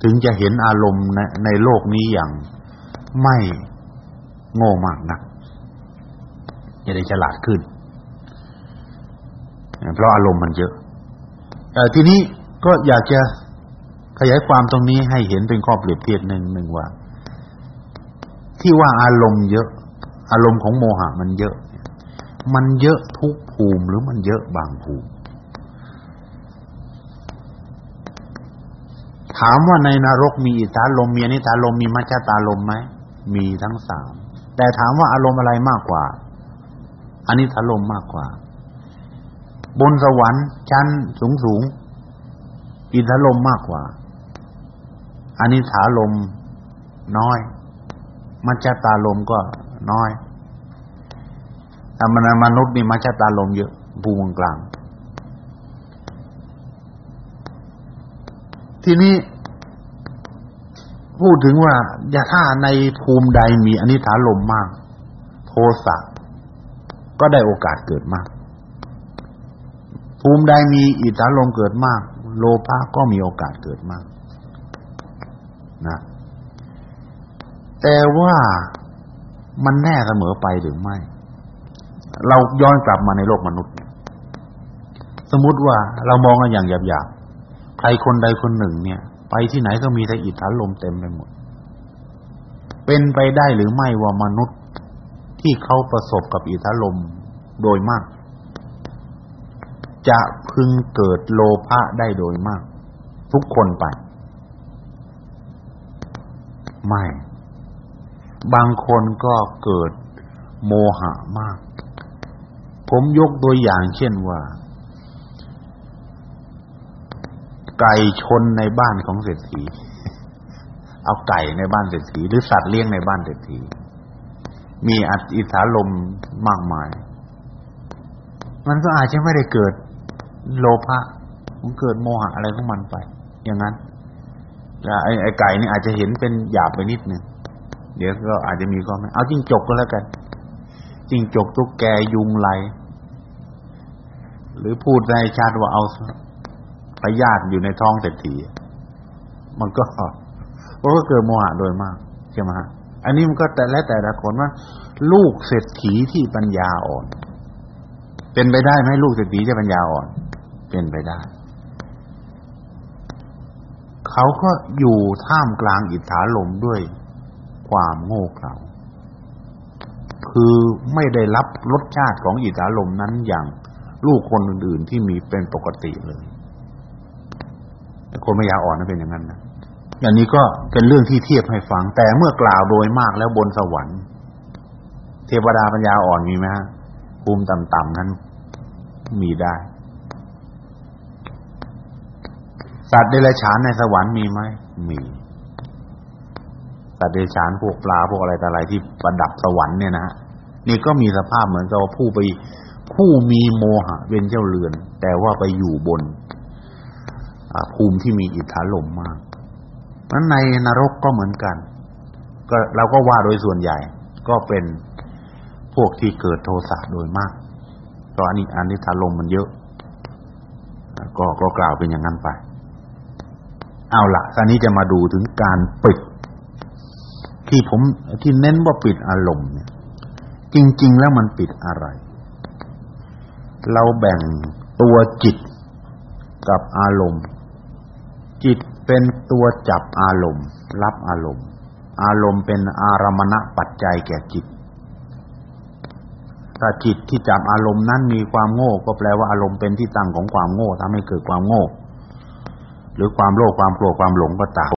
Speaker 1: ถึงจะเห็นอารมณ์ในโลกนี้อย่างไม่โง่มากนักจะได้ฉลาดขึ้น เพราะอารมณ์มันเยอะแต่ทีนี้ก็อยากจะขยายความตรงนี้ให้เห็นเป็นข้อเปรียบเทียบหนึ่งหนึ่งว่า ที่ว่าอารมณ์เยอะ อารมณ์ของโมหะมันเยอะ มันเยอะทุกภูมิหรือมันเยอะบางภูมิ ถามว่าในนรกมีอิทธาลมมีอนิธาลมมีมัจจตาลมไหมมีทั้งสามแต่ถามว่าอารมณ์อะไรมากกว่าอนิธาลมมากกว่า บนสวรรค์ชั้นสูงสูงอิทธาลมมากกว่าอนิถาลมน้อย มัจจตาลมก็น้อย มนมนุษย์นี่มัจจตาลมเยอะภูมิกลาง ทีนี้ พูดถึงว่าอย่าถ้าในภูมิใดมีอนิถาลมมาก โทสะก็ได้โอกาสเกิดมาก ภูมิใดมีอิทธาลมเกิดมาก โลภะก็มีโอกาสเกิดมาก นะ แต่ว่ามันแน่เสมอไปหรือไม่ เราย้อนกลับมาในโลกมนุษย์ สมมติว่าเรามองกันอย่างหยาบๆใครคนใดคนหนึ่ง เนี่ย ไปที่ไหนก็มีแต่อิทธาลมเต็มไปหมด เป็นไปได้หรือไม่ว่ามนุษย์ที่เขาประสบกับอิทธาลมโดยมาก จะพึงเกิดโลภะได้โดยมาก ทุกคนไป ไม่ บางคนก็เกิดโมหะมาก ผมยกตัวอย่างเช่นว่า ไก่ชนในบ้านของเศรษฐี เอาไก่ในบ้านเศรษฐี หรือสัตว์เลี้ยงในบ้านเศรษฐี มีอิทธาลมมากมาย มันก็อาจจะไม่ได้เกิดโลภะมันเกิดโมหะอะไรของมันไป อย่างนั้นไอ้ไอ้ไก่นี่อาจจะเห็นเป็นหยาบไปนิดนึงเดี๋ยวก็อาจจะมีก็ไม่เอาจิ้งจกก็แล้วกัน จิ้งจกตุ๊กแกยุงไรหรือพูดในชาติว่าเอาพยาธิอยู่ในท้องเศรษฐีมันก็เพราะก็เกิดโมหะโดยมากใช่ไหมฮะอันนี้มันก็แต่และแต่ละคนว่า ลูกเศรษฐีที่ปัญญาอ่อน เป็นไปได้ไหมลูกเศรษฐีจะปัญญาอ่อน เป็นไปได้ เขาก็อยู่ท่ามกลางอิทธาลมด้วยความโง่เขลา คือไม่ได้รับรสชาติของอิทธาลมนั้นอย่างลูกคนอื่นๆที่มีเป็นปกติเลยคนไม่ยาอ่อนนั่นเป็นอย่างนั้นนะอย่างนี้ก็เป็นเรื่องที่เทียบให้ฟัง แต่เมื่อกล่าวโดยมากแล้วบนสวรรค์ เทวดาปัญญาอ่อนมีไหมฮะภูมิต่ำๆนั้นมีได้ สัตว์เดรัจฉานในสวรรค์มีไหมมี สัตว์เดรัจฉานพวกปลาพวกอะไรต่ออะไรที่ประดับสวรรค์เนี่ยนะะนี่ก็มีสภาพเหมือนกับผู้ไปผู้มีโมหะเป็นเจ้าเรือน แต่ว่าไปอยู่บนภูมิที่มีอิทธาลมมากนั้นในนรกก็เหมือนกัน ก็เราก็ว่าโดยส่วนใหญ่ ก็เป็นพวกที่เกิดโทสะโดยมากเพราะอันนี้อันนี้ทาลมมันเยอะ ก็ก็กล่าวเป็นอย่างนั้นไป เอาละตอนนี้จะมาดูถึงการปิด ที่ผมที่เน้นว่าปิดอารมณ์เนี่ย จริง ๆ แล้วมันปิดอะไร เราแบ่งตัวจิตกับอารมณ์ จิตเป็นตัวจับอารมณ์ รับอารมณ์ อารมณ์เป็นอารมณะปัจจัยแก่จิตถ้าจิตที่จับอารมณ์นั้นมีความโง่ ก็แปลว่าอารมณ์เป็นที่ตั้งของความโง่ทำให้เกิดความโง่ หรือความโลภความโกรธความหลงก็ตาม